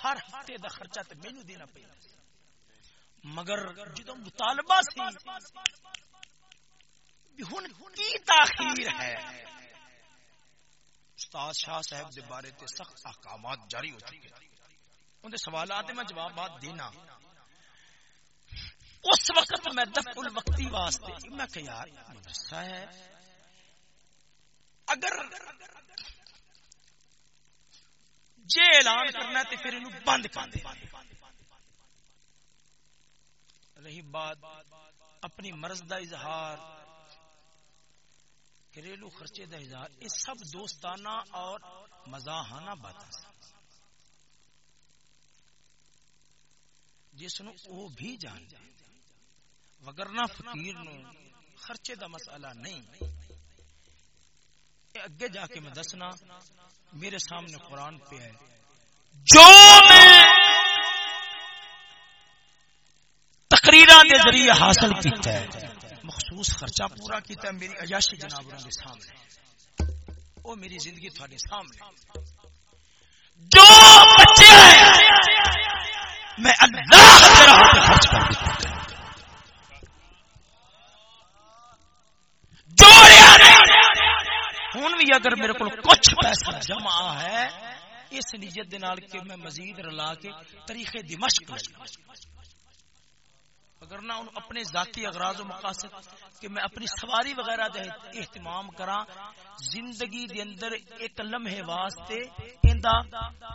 ہر ہفتے دا خرچہ تے مینو دینا پہ مگر جدو مطالبہ سی ہن کی تاخیر ہے؟ استاد شاہ صاحب دے بارے تے سخت احکامات جاری ہو چکے۔ ہیں ان دے سوالات میں جوابات دینا۔ اس وقت میں دف الوقتی واسطے میں کہ یار مدرسہ ہے۔ اگر جے اعلان کرنا ہے تو پھر انہوں بند کر دے۔ رہی بات اپنی مرض دا اظہار، گھریلو خرچے دا اظہار، یہ سب دوستانہ اور مزاحانہ بات جس نو وہ بھی جان جائے وگرنا فقیر نو خرچے دا مسئلہ نہیں. اگے جا کے میں دسنا، میرے سامنے قرآن پہ ہے۔ جو میں تقریران دے ذریعے حاصل کیتا ہے، مخصوص خرچہ پورا کیتا ہے میری عیاشی جناب دے سامنے۔ وہ میری زندگی تھوڑے سامنے۔ جو بچے ہیں، میں اللہ کے راہ پہ خرچ کر دیتا ہوں۔ توڑیا ہوں بھی اگر میرے کو کچھ پیسہ جمع ہے، اس نیت کہ میں مزید رلا کے طریقے دمشق اگر نہ اپنے ذاتی اغراض و مقاصد کہ میں اپنی سواری وغیرہ دے اہتمام کرا زندگی دے اندر ایک لمحے واسطے اندا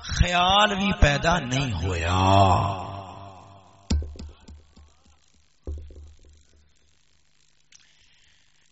خیال بھی پیدا نہیں ہویا۔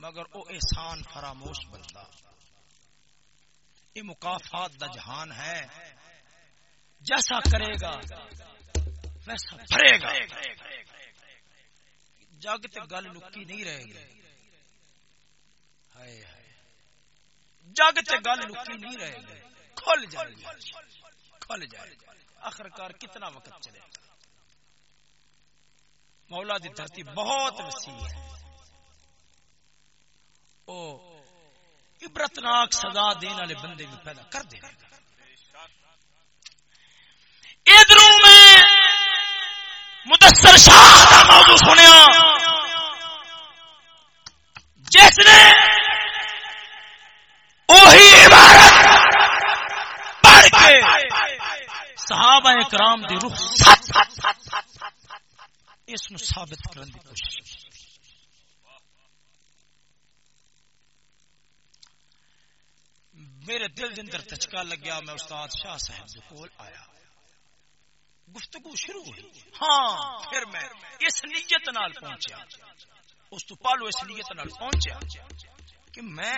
مگر او احسان فراموش بندا یہ مقافات دا جہان ہے۔ جیسا کرے گا، ویسا بھرے گا۔ جگ تے گل لکی نہیں رہے گی۔ جگ تے گل لکی نہیں رہے گی۔ کھل جائے گی۔ کھل جائے گی۔ آخرکار کتنا وقت چلے گا۔ مولا دی دھرتی بہت وسیع ہے۔ او عبرتناک سزا دین والے بندے بھی پیدا کر دے گا۔ ادھر میں مدثر شاہ کا موضوع سنیا۔ جس نے وہی عبارت پڑھ کے صحابہ کرام دی رخ اس ثابت کرنے کی کوشش کی۔ میرے دل دن اندر تچکا لگیا، میں استاد شاہ صاحب کول آیا۔ گفتگو شروع ہوئی۔ ہاں پھر میں اس نیت نال پہنچیا۔ اس تو پالو اس نیت نال پہنچیا کہ میں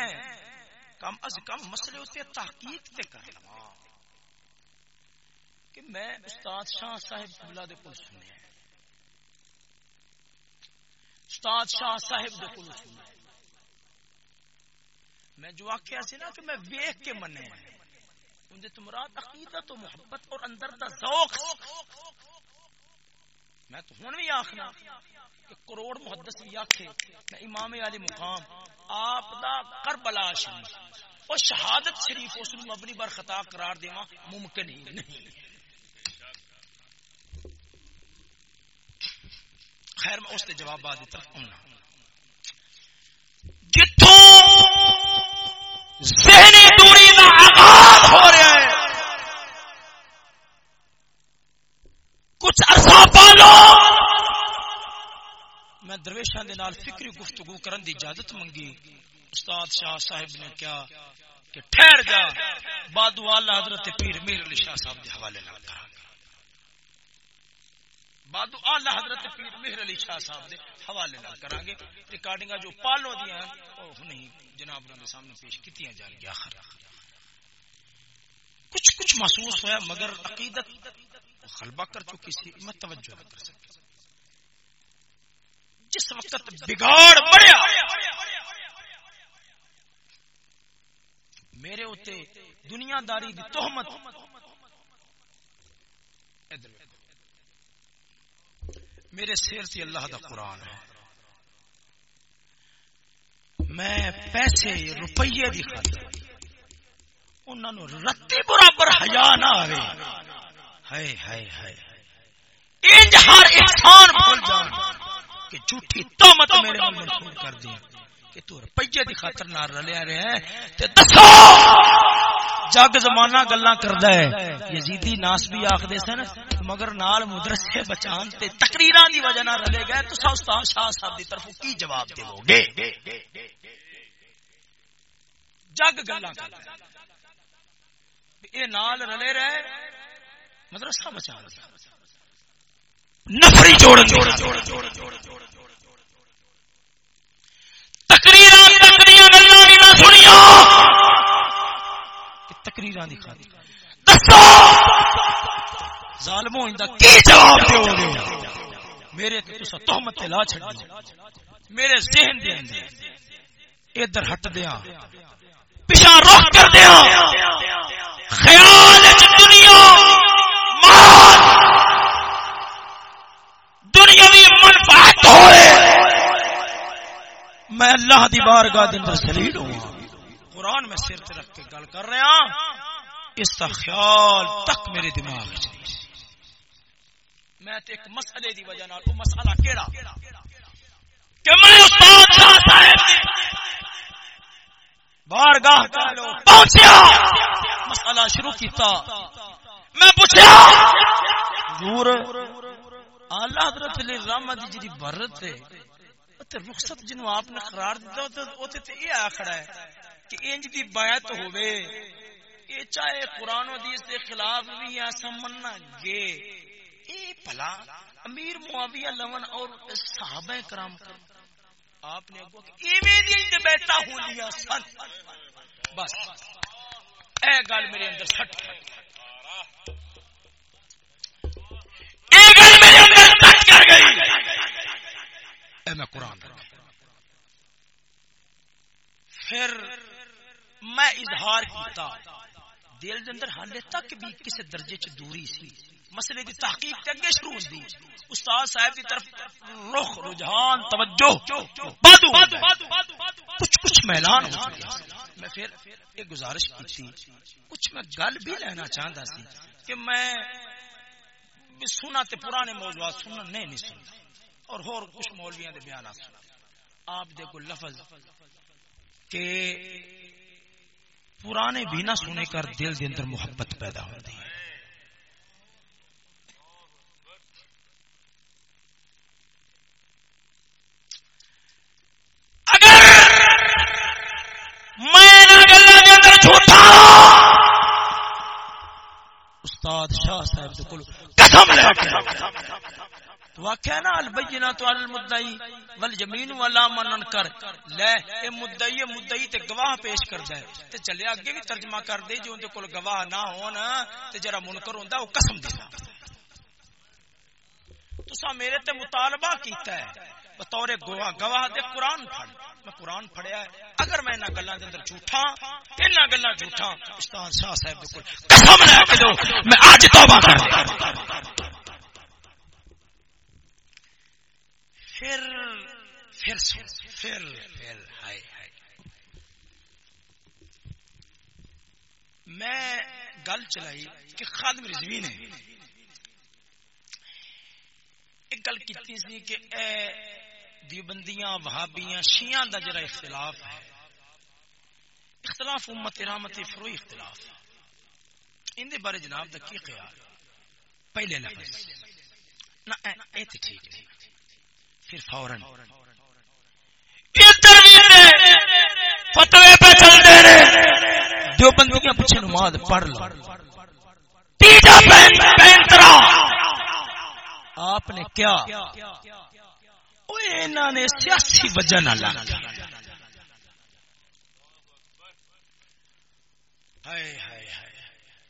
کم از کم مسئلے ہوتے تحقیق تے کر لواں۔ کہ میں استاد شاہ صاحب قبلہ دے کول سنیا۔ استاد شاہ صاحب دے کول سنیا۔ میں جو آخیا سی نا کہ میں ویخ کے منے اندر تمراد عقیدت و محبت اور اندر دا ذوق میں تو ہوں بھی آخنا کہ کروڑ محدث بھی آخے میں امام علی مقام، آپ دا کربلا شریف اور شہادت شریف اس نے مبنی بر خطا قرار دیوا ممکن ہی نہیں۔ خیر، میں اس کے جوابات کی طرف آنا۔ جتوں ذہنی دوری کا آغاز ہو رہا ہے کچھ عرصہ پالو میں درویشاں دے نال فکری گفتگو کرن دی اجازت منگی۔ استاد شاہ صاحب نے کیا کہ ٹھہر جا۔ بادو اللہ حضرت پیر میر علی شاہ صاحب دے حوالے نال کراں۔ بادو آلہ حضرت پیر مہر علی شاہ صاحب دے حوالے نال کراں گے ریکارڈنگاں جو پالو دیاں او نہیں، جناب نے سامنے پیش کیتیاں جان گیا آخر۔ کچھ کچھ محسوس ہوا مگر عقیدت غلبہ کر چکی سی، میں توجہ نہ کر سکتا۔ جس وقت بگاڑ بڑھیا، میرے اتنے دنیا داری دی تہمت۔ میرے سیر سے اللہ دا قرآن ہے۔ میں پیسے روپیے دی خاطر انہوں نے رتی برابر ہیا نہ آئے ہائے ہائے ہائے۔ انج ہر احسان بھول جان کہ جھوٹی تہمت میرے منہ منسوخ کر دی کہ تو روپیے دی خاطر نہ رلیا رہے ہیں تے دسو! جگ زمانہ گلاں کردا ہے۔ یزیدی ناس بھی آکھدے سن، مگر نال مدرسے بچان تے تقریراں دی وجہ نہ رلے گئے۔ تو استاد شاہ صاحب دی طرف کی جواب دیو گے؟ جگ گلاں کردا اے نال رلے رہے، مدرسہ بچا نفری جوڑ تقریر تقریر ظالمو کی جواب دیو گے میرے تہمت لا چڑ میرے ذہن دے اندر ادھر ہٹ دیا پیچھا رخ کر دیا خیال دنیا دنیاوی منفعت ہوئے۔ میں اللہ دی بارگاہ دے اندر ذلیل ہوں۔ قرآن میں سر تے رکھ کے گل کر رہا ہاں، اس کا خیال تک میرے دماغ وچ میں تے ایک مسئلے دی وجہ نال، وہ مسئلہ کیڑا؟ کہ میں استاد شاہ صاحب بارگاہ پہنچیا۔ مسئلہ شروع کیتا۔ میں پوچھا حضور، اعلی حضرت علی رحمت جی دی برت ہے تے رخصت جنو آپ نے قرار دیتا تو اوتے تے یہ آکھڑا ہے۔ کہ انج دی بیعت ہوے یہ چاہے قرآن و حدیث دے خلاف بھی ایسا مننا گے۔ اے بھلا، امیر معاویہ لون اور صحابہ کرام کر آپ نے اگو کہ ایویں دی تے بیٹا ہو لیا سن۔ بس۔ اے گل میرے اندر سٹ کر اے گل میرے اندر سٹ کر گئی۔ اے میں قرآن پھر میں اظہار کیتا۔ دل دے اندر حالے تک بھی کسی درجے چ دوری سی۔ مسئلے دی تحقیق تے اگے شروع ہوندی۔ استاد صاحب دی طرف رخ، رجحان، توجہ۔ بادو کچھ کچھ میلان ہو چکا میں پھر ایک گزارش کی کچھ میں گل بھی لینا چاہتا سی کہ میں سنا تے پرانے موضوعات سننا نہیں نہیں سننا اور ہور کچھ مولویاں دے بیانات سنا آپ دے کو لفظ کہ پرانے بھی نہ سنے کر دل دے اندر محبت پیدا ہوتی ہے۔ استاد شاہ صاحب قسم لے کے تو آخیا نا البینا تو المدعی ول جمین والا منن کر۔ لے، اے مدعی مدعی تے گواہ پیش کردا ہے تے چلے اگے بھی ترجمہ کر دے، جو اندے کول گواہ نہ ہون، تے جڑا منکر ہوندا، او قسم دیندا تسا میرے تے مطالبہ کیتا ہے۔ بطور گواہ گواہ دے قرآن پڑھ۔ میں قرآن پڑھیا ہے۔ اگر میں انہاں گلاں دے اندر جھوٹا، انہاں گلاں جھوٹا، استاد شاہ صاحب دے کول قسم لے کے دو، میں اج توبہ کر پھر پھر پھر پھر، ہائے ہائے۔ میں گل چلائی کہ خادم رضوی نے ایک گل کی سی کہ اے دیوبندیاں، وہابیاں، شیعہ دا جرا اختلاف ہے، اختلاف امت رحمت فروئی اختلاف ان دے بارے جناب دا کی خیال؟ پہلے لفظ۔ نہ، اے تے ٹھیک نہیں پھر فوراً۔ فتوے پہ چلتے رہے جو بندیاں پیچھے نماز پڑھ لو۔ تیجا پہن پینترا آپ نے کیا؟ انہوں نے سیاسی وجہ نہ لا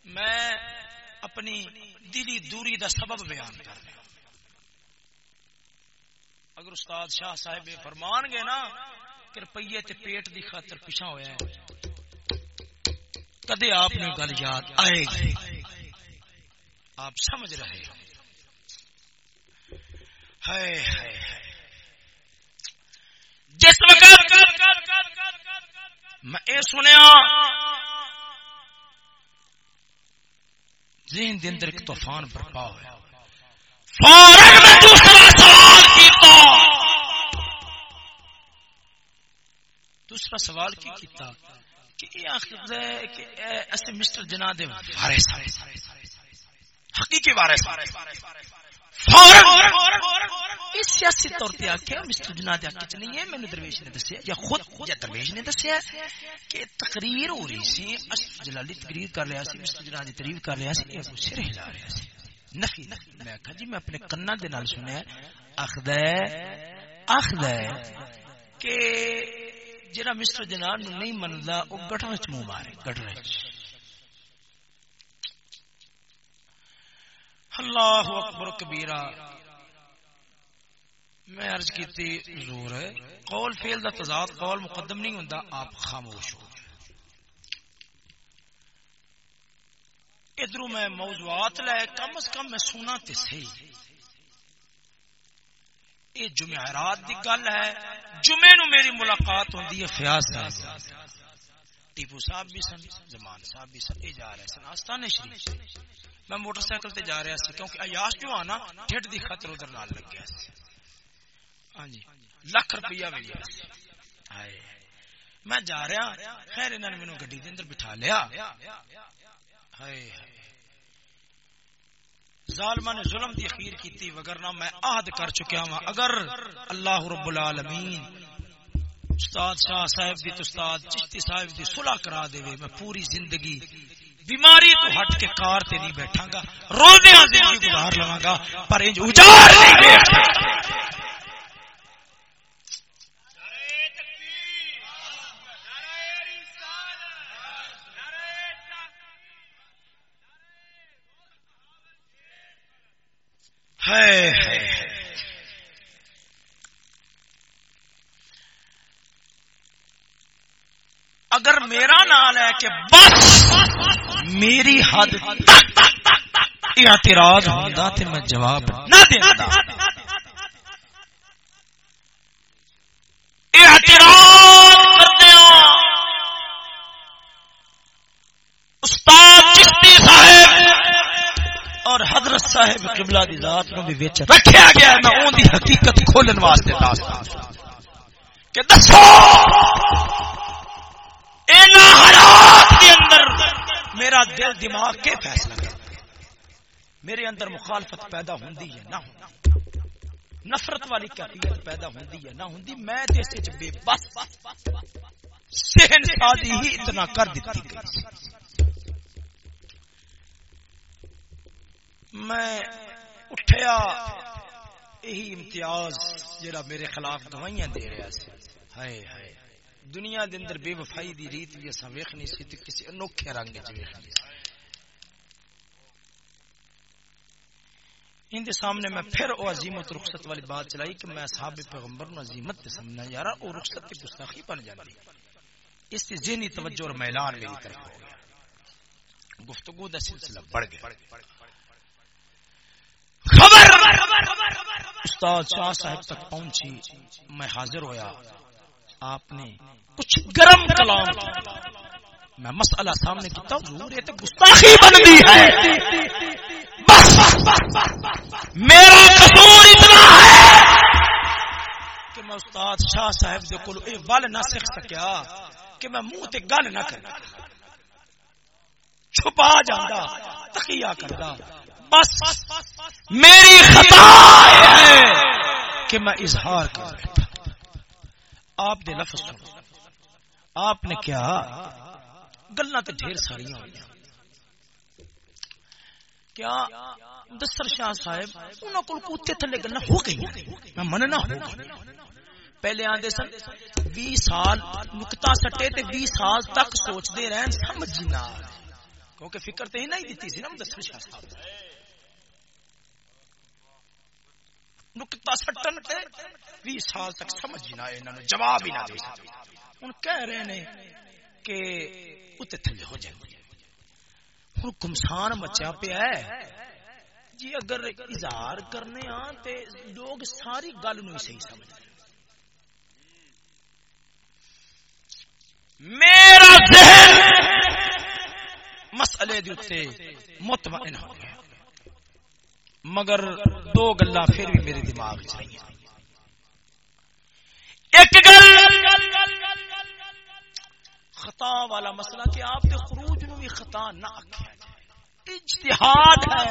میں اپنی دلی دوری دا سبب بیان کر رہا اگر استاد شاہ صاحب فرمان گے نا کہ روپیے تے پیٹ دی خاطر پیچھا ہوا ہے۔ کدے آپ نے گل یاد آئے گی؟ آپ سمجھ رہے جس وقت میں اے سنیا، ذہن دن ایک طوفان برپا ہوا فورن میں دوسرا سوال دوسرا سوال کی کیتا کہ یہ آخر ہے کہ ایسے مسٹر جنا دے وارث حقیقی وارث اس سیاسی طور پہ آخیا مسٹر جنا دے حق نہیں ہے مینو درویش نے دسیا، یا خود یا درویش نے دسیا کہ تقریر ہو رہی سی جلالی تقریر کر رہا سی، مسٹر جنا دی تعریف کر رہا سی، یہ سر ہلا رہا سی۔ نفی، میں کہا جی میں اپنے کنا دے نال سنیا اخد اخد کہ جڑا مسٹر جناب نو نہیں مندا او گٹر وچ منہ مارے گٹر وچ اللہ اکبر کبیرہ، میں عرض کیتی حضور قول فعل دا تضاد قول مقدم نہیں ہوندا، آپ خاموش ہو۔ ادھر میں موضوعات لے، کم از کم میں سنا تے سی یہ جمعرات دی گل ہے۔ جمعے نو میری ملاقات ہوندی ہے فیاض صاحب ٹیپو صاحب بھی سن زمان صاحب بھی سن، یہ جا رہے سن، آستانے شریف میں موٹر سائیکل تے جا رہا سی کیونکہ عیاش جو آنا ٹھٹ دی خطر ادھر نال لگ گیا سی۔ ہاں جی لاکھ روپیہ بھی لیا سی۔ ہائے، میں جا رہا، خیر انہوں نے مینوں گڈی دے اندر بٹھا لیا۔ ہائے ہائے ظالمہ نے ظلم دی خیر کیتی، وگرنہ میں عہد کر چکیا ہوں اگر اللہ رب العالمین استاد شاہ صاحب دی استاد چشتی صاحب دی صلح کرا دے، میں پوری زندگی بیماری تو ہٹ کے کار تے نہیں بیٹھا گا، روزے زندگی گزار لواں گا، پر انج اجار نہیں بیٹھا دے اگر میرا نام ہے کہ بس میری حد اعتراض ہوتا تو میں جواب نہ دیتا اعتراض کرتے استاد چشتی صاحب اور حضرت صاحب قبلہ دی ذات نو بھی وچ رکھیا گیا میں اون دی حقیقت کھولن واسطے داستا۔ کہ دسو میرا دل دماغ کے فیصلہ کرتا میرے اندر مخالفت پیدا ہوندی ہے، نہ ہوندی۔ نفرت والی کیفیت پیدا ہوندی ہے، نہ ہوندی۔ میں تے اس بے بس سہن سادی ہی اتنا کر دیتی گئی۔ میں اٹھیا، یہی امتیاز جڑا میرے خلاف دوائیاں دے رہا سی۔ ہائے ہائے۔ دنیا دے اندر بے وفائی دی ریت بھی اسا ویکھنی سی تے کسی انوکھے رنگ وچ ویکھنی سی ان دے سامنے میں پھر او عظیمت رخصت والی بات چلائی کہ میں اصحاب پیغمبر نو عظیمت تے سمجھنا یار او رخصت تے گستاخی بن جاندی۔ اس سے ذہنی توجہ اور میلان میری طرف ہو گیا۔ گفتگو دا سلسلہ بڑھ گیا۔ خبر! استاد شاہ صاحب تک پہنچی، میں حاضر ہویا۔ آپ نے کچھ گرم کلام میں مسئلہ سامنے کیتا، حضور، یہ تو گستاخی بن بنتی ہے۔ بس! میرا قصور اتنا ہے کہ میں استاد شاہ صاحب دے کول اے ول نہ سکھ سکیا، کہ میں منہ تے گل نہ کرنا۔ چھپا جاندا، تقیہ کردا۔ میری خطا ہے کہ میں اظہار کر بیٹھا آپ دے لفظ سنو۔ آپ نے کیا گلا تو ڈھیر ساری ہوئی کیا دسر شاہ صاحب انہوں کو کتے تھلے گلا ہو گئی میں مننا ہو گئی پہلے آدھے سن بھی سال نکتا سٹے تے بھی سال تک سوچتے رہن، سمجھ نہ کیونکہ فکر تو ہی نہیں دیتی سی نا دسر شاہ صاحب۔ نکتا سٹن تے بھی سال تک سمجھ نہ آئے انہوں نے جواب ہی نہ دے سکتے ان کہہ رہے نے کہ اتنے تھلے ہو جائے۔ ہوں گمسان مچا پیا ہے۔ جی اگر اظہار کرنے ہاں تے لوگ ساری گل نو صحیح سمجھ میرا ذہن مسئلے دے مطمئن ہو گیا۔ مگر دو گلا پھر بھی میرے دماغ چاہیے ایک گل خطا والا مسئلہ کہ آپ کے خروج نو بھی خطا نہ آخیا اجتہاد ہے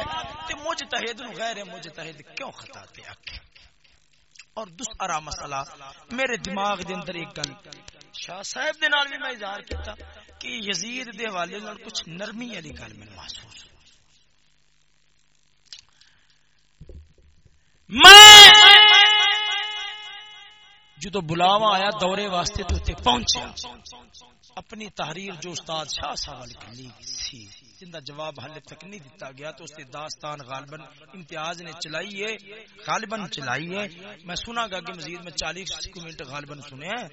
تے مجتہد نو غیر مجتہد کیوں خطا تے آخیا اور دوسرا مسئلہ، میرے دماغ دے اندر ایک گل، شاہ صاحب دے نال بھی میں اظہار کیتا کہ یزید دے حوالے نال کچھ نرمی والی گل میں محسوس میں جدو بلاوا آیا دورے واسطے تو اتنے پہنچیا۔ اپنی تحریر جو استاد شاہ صاحب والی سی، جن کا جواب حال تک نہیں دیتا گیا تو اس نے داستان غالباً امتیاز نے چلائی ہے، غالباً چلائی ہے۔ میں سنا گا کہ مزید میں چالیس منٹ غالباً سنیا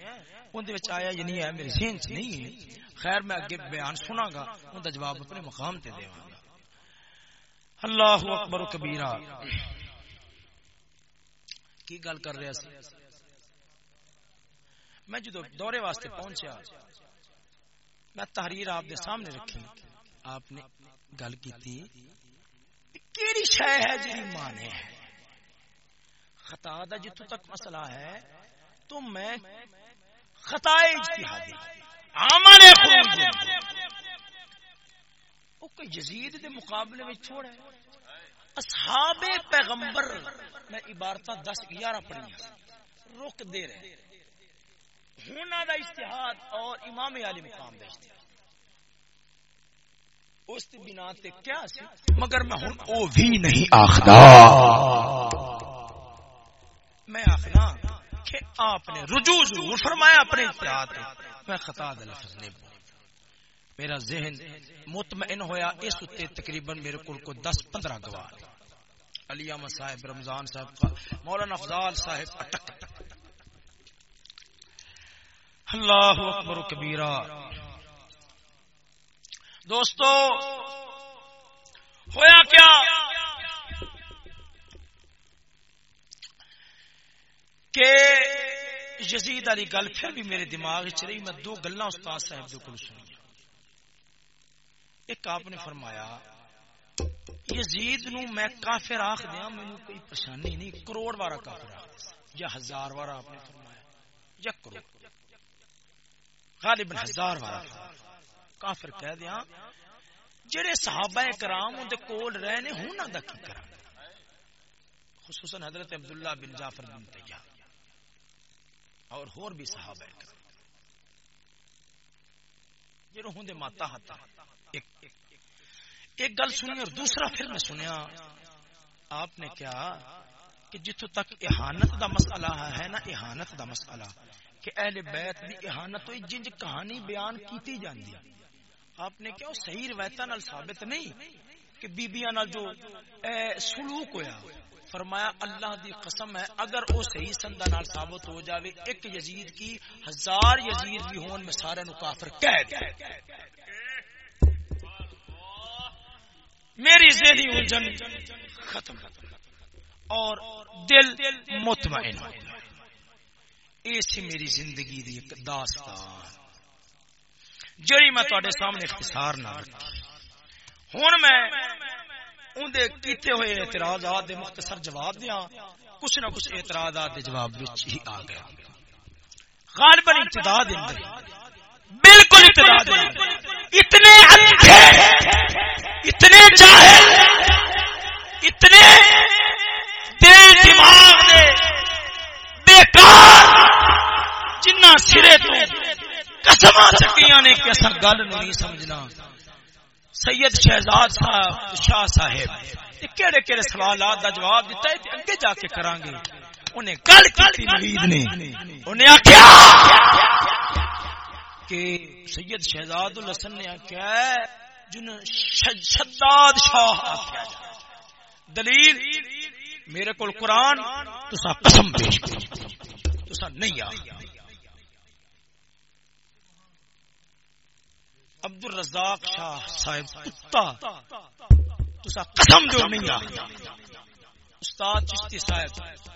اندر آیا یا نہیں آیا میری ذہن چ نہیں ہے۔ خیر میں اگے بیان سنا گا، ان کا جواب اپنے مقام تے دے گا۔ اللہ اکبر کبیرہ۔ کی گل کر رہا سی میں جدو دورے واسطے پہنچیا، میں تحریر آپ دے سامنے رکھی۔ آپ نے گل کی کیڑی شہ ہے جی مانے ہے خطا دا جتوں تک مسئلہ ہے، تو میں خطا اجتہادی آمانے خروج وہ کوئی جزید دے مقابلے میں چھوڑا ہے۔ اصحاب پیغمبر، میں عبارت دس گیارہ پڑھی رک دے رہے۔ ہونا دا اشتہاد اور امام علی مقام دا اشتہاد۔ اس بنا تے کیا سی؟ مگر میں ہوں او بھی نہیں آخدا۔ میں آخنا کہ آپ نے رجوع ضرور فرمایا اپنے اتحاد میں خطا دے لفظ نہیں بول میرا ذہن مطمئن ہویا، اس اتنے تقریباً میرے کل کو دس پندرہ گواہ علی احمد صاحب رمضان صاحب کا، مولانا افضال صاحب اٹک اللہ اکبر کبیرہ۔ دوستو، ہویا کیا؟ کہ یزید علی گل پھر بھی میرے دماغ چ رہی، میں دو گلا استاد صاحب کو سنی ایک آپ نے فرمایا یزید نو میں کافر آخ دیا مینو کوئی پریشانی نہیں، کروڑ بارہ کافر آخ یا ہزار بارہ آپ نے فرمایا، یا کروڑ۔ غالباً ہزار بارہ کافر کہہ دیا، جڑے صحابہ کرام ان کول رہے نے، ہوں نہ کی کرا خصوصاً حضرت عبداللہ بن جعفر بن تیار اور ہور بھی صحابہ کرام۔ جڑے ہوں دے ماتا ہتا ایک ایک گل سنی اور دوسرا پھر میں سنیا۔ آپ نے کیا کہ جتوں تک احانت دا مسئلہ ہے نا، احانت دا مسئلہ، کہ اہل بیت دی احانت ہوئی جنج کہانی بیان کیتی جاندی۔ آپ نے کیا صحیح روایتاں نال ثابت نہیں کہ بیبیاں نال جو سلوک ہویا، فرمایا اللہ دی قسم ہے، اگر وہ صحیح سندا نال ثابت ہو جاوے، ایک یزید کی ہزار یزید بھی ہون، میں سارے نو کافر کہہ دے میری ذہنی الجھن ختم۔ اور دل مطمئن۔ یہ میری زندگی دی ایک داستان جڑی میں تے سامنے اختصار نہ رکھی۔ ہوں میں اندر کیتے ہوئے اعتراضات دے مختصر جواب دیا کچھ نہ کچھ اعتراضات دے جواب وچ ہی آ گیا۔ غالباً ابتدا دے اندر بالکل ابتدا اتنے اچھے، اتنے جاہل اتنے دل دماغ دے، بیکار، جنہ سرے تو قسم چکیاں نے کہ اصل گل نہیں سمجھنا۔ سید شہزاد صاحب، شاہ صاحب کہڑے کہڑے سوالات دا جواب دیتا ہے اگے جا کے کران گے انہیں گل کی نوید نے۔ انہیں آخیا کہ سید شہزاد الحسن نے آخیا جن شداد شاہ آخیا دلیل، میرے کو قرآن تسا قسم پیش تسا نہیں آ عبد الرزاق شاہ صاحب کتا تسا قسم جو نہیں آ استاد چشتی صاحب،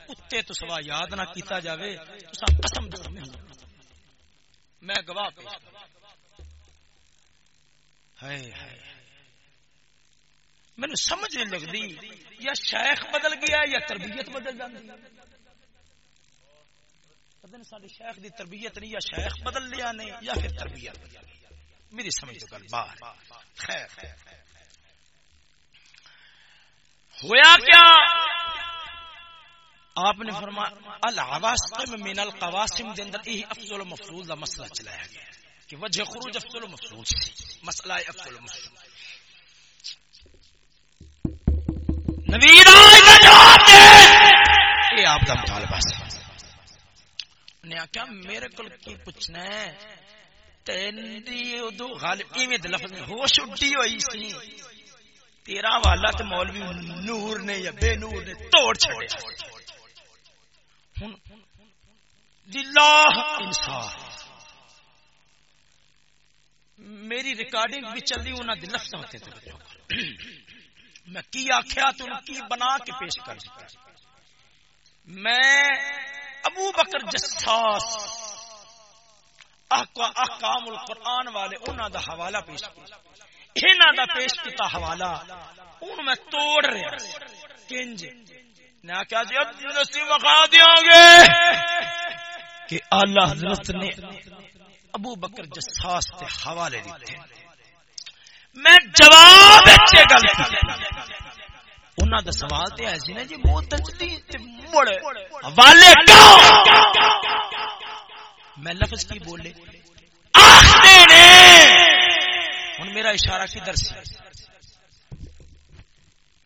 کتے تو سوا یاد نہ کیتا جاوے تسا قسم جو نہیں میں گواہ پیش سمجھ نہیں لگتی یا شیخ بدل گیا یا تربیت بدل جاتی ساری شیخ دی تربیت نہیں یا شیخ بدل لیا نہیں یا پھر تربیت بدل میری سمجھ تو گل باہر خیر۔ ہویا کیا؟ آپ نے فرمایا العواسم من القواسم دے اندر یہ افضل و مفضول دا مسئلہ چلایا گیا کہ وجہ خروج افضل و مفضول سے مسئلہ افضل و مفضول نوید آئے کا جواب دے۔ یہ آپ دا مطالبہ سے نے کیا میرے کل کی پوچھنا ہے ہوش اڈی ہوئی سی۔ تیرا والا تو مولوی نور نے یا بے نور نے توڑ چڑیا انصاف۔ میری ریکارڈنگ بھی چلی انہوں نے لفظ ہوتے میں کی آخیا تو کی بنا کے پیش کر میں ابو بکر جساس احکام القرآن والے انہوں دا حوالہ پیش کیا۔ انہوں دا پیش کیتا حوالہ۔ ان میں توڑ رہا۔ کنج۔ نے کیا جی اب یونیورسٹی وقا دیا گے۔ کہ اللہ حضرت نے ابو بکر جساس کے حوالے دیتے میں جواب اچھے گل انہاں دا سوال تے ایسی جی نا جی معتزلی تے مڑ۔ حوالے میں لفظ کی بولے۔ آختے نے۔ ہن میرا اشارہ کدھر سے؟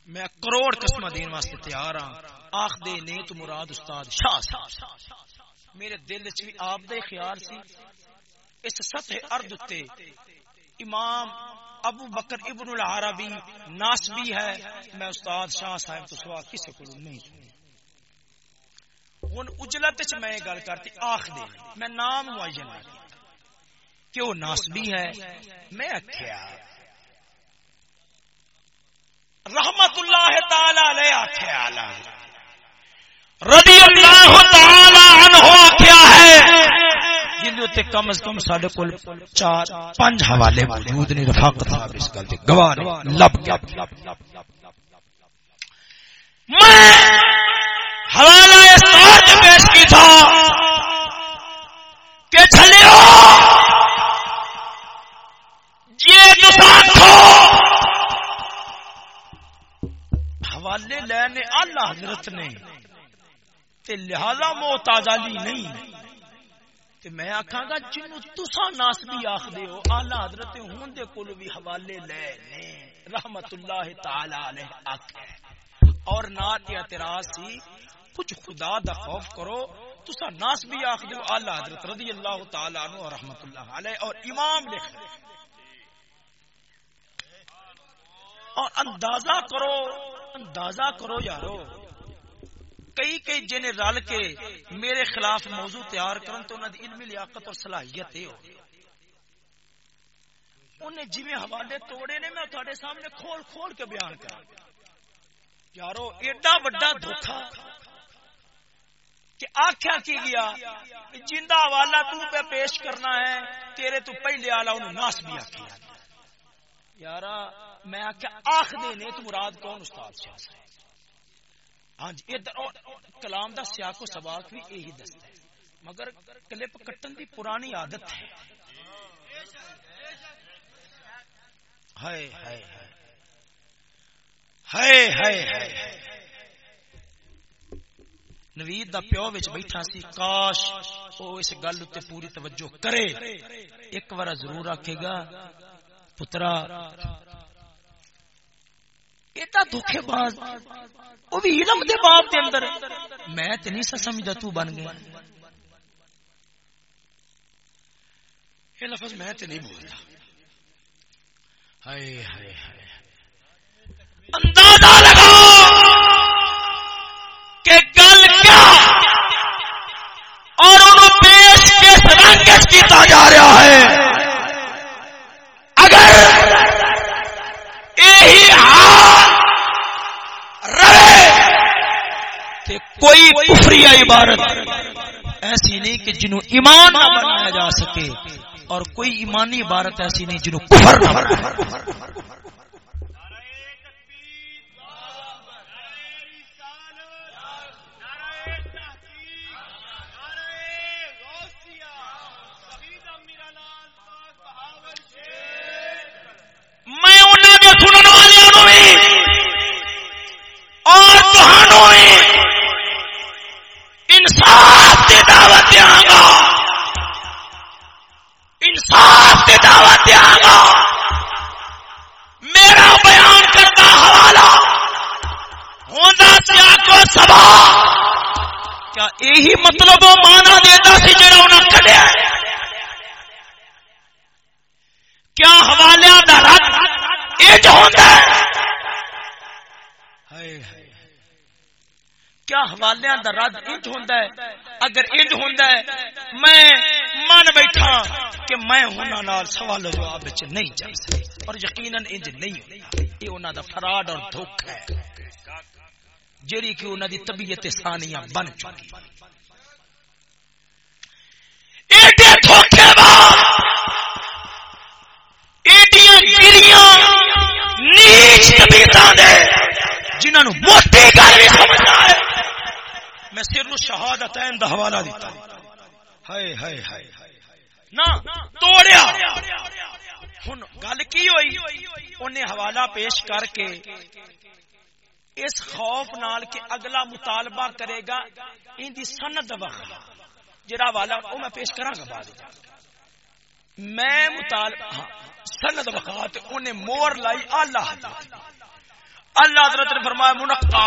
میں کروڑ قسم دین واسطے تیار ہاں۔ آخ دے نے تو مراد استاد شاہ میرے دل چ بھی آپ دے خیال سی۔ اس سطح ارد تے امام ابو بکر ابن العربی ناسبی ہے۔ میں استاد شاہ صاحب تو سوا کسی کو نہیں سنی ہوں اجلت چ میں گل کرتی، آخ دے، میں نام معین ہاں۔ کہ وہ ناسبی ہے؟ میں آخیا رحمت اللہ تعالی علیہ آخیا رضی اللہ تعالی عنہ آخیا ہے؟ جن کم از کم سڈے کو چار پانچ حوالے موجود نے، رفاقت صاحب اس گل گواہ لب گیا۔ میں حوالہ اس طور پیش کی تھا کہ چلے حوالے لینے اللہ حضرت نے۔ تے لہذا محتاج علی نہیں۔ تے میں آکھاں گا جنوں تساں ناسبی آکھدے ہو، اعلی حضرت ہون دے کول بھی حوالے لے نے۔ رحمت اللہ تعالی علیہ آکھے۔ اور نات اعتراض سی، کچھ خدا دا خوف کرو۔ تسا تساں ناسبی آکھدے ہو، اعلی حضرت رضی اللہ تعالی عنہ رحمت اللہ علیہ۔ اور امام لکھ۔ اور اندازہ کرو اندازہ کرو یارو، کئی کئی جن رل کے میرے خلاف موضوع تیار کرن تو انہوں علمی لیاقت اور صلاحیت ہو۔ انہیں جی حوالے توڑے نے، میں تھوڑے سامنے کھول کھول کے بیان کر یارو، ایڈا وڈا دھوکھا کہ آخیا کی گیا جندہ حوالہ تو پہ پیش کرنا ہے، تیرے تو پہلے آلہ انہوں ناس بھی آخیا یارا میں آخیا آخ دینے تو مراد کون استاد شاہ سے ہاں جی ادھر کلام دا سیاق و سباق بھی یہی دستا ہے۔ مگر کلپ کٹن دی پرانی عادت ہے۔ ہائے ہائے ہائے۔ ہائے ہائے نوید دا پیو وچ بیٹھا سی، کاش او اس گل تے پوری توجہ کرے۔ ایک بار ضرور آکھے گا، پترا ایڈا دکھے باز وہ بھی علم دے باپ دے اندر۔ میں تے نہیں سمجھدا تو بن گیا۔ یہ لفظ میں تے نہیں بولتا۔ ہائے ہائے ہائے۔ اندازہ لگا کہ گل کیا اور انہوں پیش کس رنگ کیتا جا رہا ہے۔ اگر کوئی کفری عبارت ایسی نہیں کہ جنہوں ایمان نہ بنایا جا سکے اور کوئی ایمانی عبارت ایسی نہیں جنہوں کفر نہ بنایا میں انہوں نے سننے والوں اور تہانوں دعوت دیا گا۔ انصاف کے دعوت دیا گا۔ میرا بیان کرتا حوالہ۔ ہونا سیا کو سبا کیا یہی مطلب وہ مانا دیتا سی جڑا انہیں کھڑیا کیا حوالے کا رد یہ ہوتا ہے کیا حوالے کا رد انج ہوں اگر انج ہوں میں من بیٹھا کہ میں انہوں سوال جواب نہیں جا سکتا اور یقیناً انج نہیں ہوتا یہ انہوں دا فراڈ اور دکھ ہے۔ جیڑی کہ انہوں دی طبیعت ثانیہ بن چکی۔ ایڈے دھوکے ایڈیاں گریاں نیچ طبیعتاں دے جنہوں موٹی گل بھی سمجھنا میں سر شہادت دا حوالہ دیتا ہائے ہائے ہائے۔ نہ توڑیا۔ ہن گل کی ہوئی؟ انہیں حوالہ پیش کر کے اس خوف نال کہ اگلا مطالبہ کرے گا، ان دی سند وخا جڑا والا او میں پیش کراں گا بعد میں مطالبہ ہاں، سند وخا تے اونے مور لائی، اللہ حضرت اللہ حضرت نے فرمایا منقہ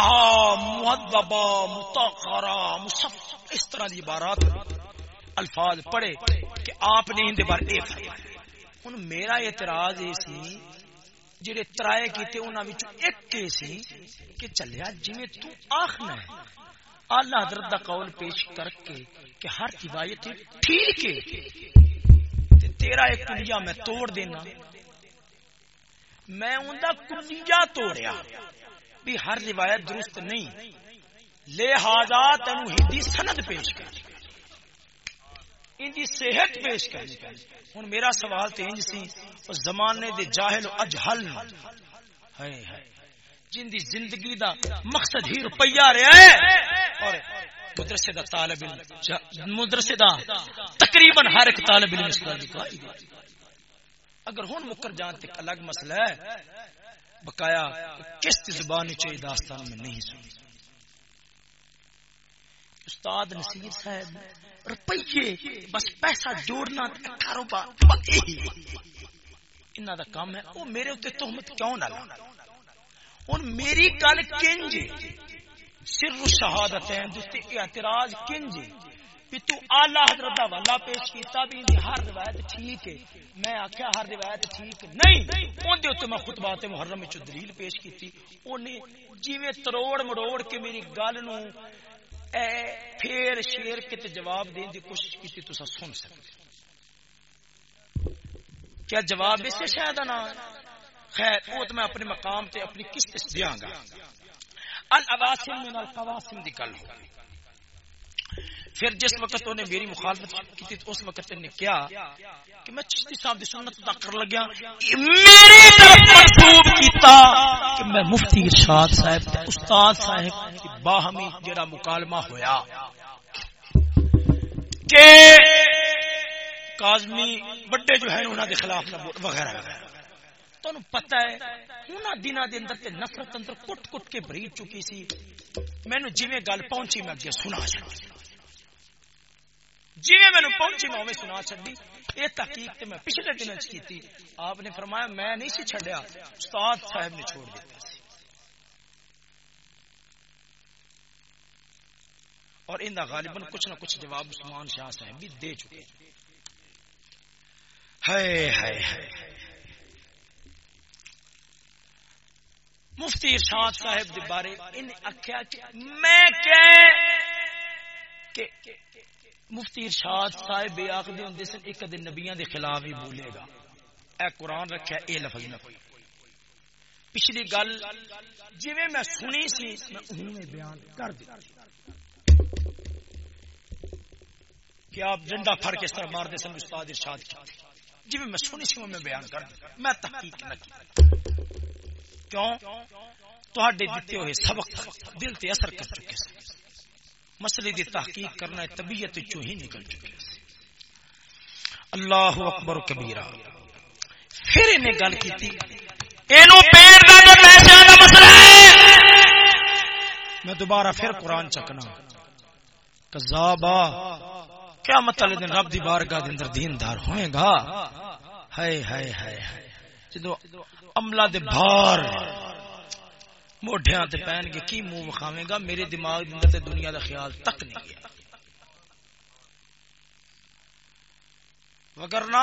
مہذبہ متخرہ مصف اس طرح دی عبارات الفاظ پڑھے کہ آپ نے ان دے بارے اے فرمایا۔ ہن میرا اعتراض یہ سی، جڑے ترائے کیتے انہاں وچ ایک کے سی کہ چلیا، جویں تو آکھنا ہے، اللہ حضرت دا قول پیش کر کے کہ ہر روایت ٹھیک ہے، تے تیرا ایک کلیہ میں توڑ دینا۔ میں ان دا کلیہ توڑیا۔ بھی ہر روایت درست نہیں۔ لہذا تینو ہندی سند پیش کر۔ ان دی صحت پیش کرنی ہوں میرا سوال تو انج سی زمانے دے جاہل و اجہل ہائے ہائے۔ جن دی زندگی دا مقصد ہی روپیہ رہا ہے۔ اور مدرسے دا طالب علم مدرسے دا تقریباً ہر ایک طالب علم اس کی گواہی اگر ہن مکر جان تک الگ مسئلہ ہے، بقایا کس زبان چاہیے داستان میں نہیں سنی استاد نصیر صاحب روپیے بس پیسہ جوڑنا کاروبار۔ انہوں دا کام ہے وہ میرے اتنے تہمت کیوں نہ لا۔ ہوں میری گل کنج سر شہادت ہے اعتراض کنج بھی تو آلہ حضرت دا والا پیش کیتا بھی دی ہر روایت ٹھیک ہے۔ میں آخیا ہر روایت ٹھیک نہیں۔ اون دے اوتے میں خطبات محرم وچ دلیل پیش کیتی۔ اونے جویں تروڑ مروڑ کے میری گل نو اے پھر شیر کے جواب دین دی کوشش کی تو سن سکتے کیا جواب اس سے شاید نہ خیر، وہ تو میں اپنے مقام تے اپنی قسط دیا گا۔ الواسم من القواسم دی گل ہو۔ پھر جس وقت انہیں میری مخالفت کی تو اس وقت نے کیا کہ میں چشتی صاحب دی سنت ادا کر لگیا۔ میری طرف منسوب کیتا کہ میں مفتی ارشاد صاحب تے استاد صاحب کی باہمی جڑا مکالمہ ہویا۔ کہ کاظمی بڑے جو ہیں انہاں دے خلاف وغیرہ وغیرہ۔ تو پتہ ہے، انہاں دنوں دے اندر تے نفرت اندر کٹ کٹ کے بری چکی سی۔ مینوں جویں گل پہنچی، میں اگے سنا چھڑی جی میں پہنچی میں سنا چڈی یہ تحقیق تے میں پچھلے دن کی آپ نے فرمایا میں نہیں سی چڈیا استاد صاحب نے چھوڑ دیا اور ان غالباً کچھ نہ کچھ جواب عثمان شاہ صاحب بھی دے چکے مفتی ارشاد صاحب دے بارے ان آخیا کہ میں کہ مفتی ارشاد صاحب آخری ہوں سن، ایک دن نبیاں دے خلاف ہی بولے گا۔ اے قرآن رکھا اے لفظ نہ کوئی۔ پچھلی گل جی میں سنی سی، میں بیان کر دی کہ آپ ڈنڈا پھڑ کے اس طرح مار دے سن، استاد ارشاد کی۔ جی میں سنی سی میں بیان کر دی میں تحقیق نہ کی۔ کیوں؟ تو دیتے ہوئے سبق، دل تے اثر کر چکے سن مسئلے دی تحقیق کرنا طبیعت چو ہی نکل چکے اللہ اکبر کبیرہ۔ پھر انہیں گل کی تھی میں دوبارہ پھر قرآن چکنا کذابا کیا مطلب دن رب دی بارگاہ دے اندر دیندار ہوئے گا۔ ہائے ہائے ہائے۔ جدو عملہ دے بھار موڈیا پہن کے کی منہ وکھاوے گا؟ میرے دماغ تے دنیا دا خیال تک نہیں گیا وگرنا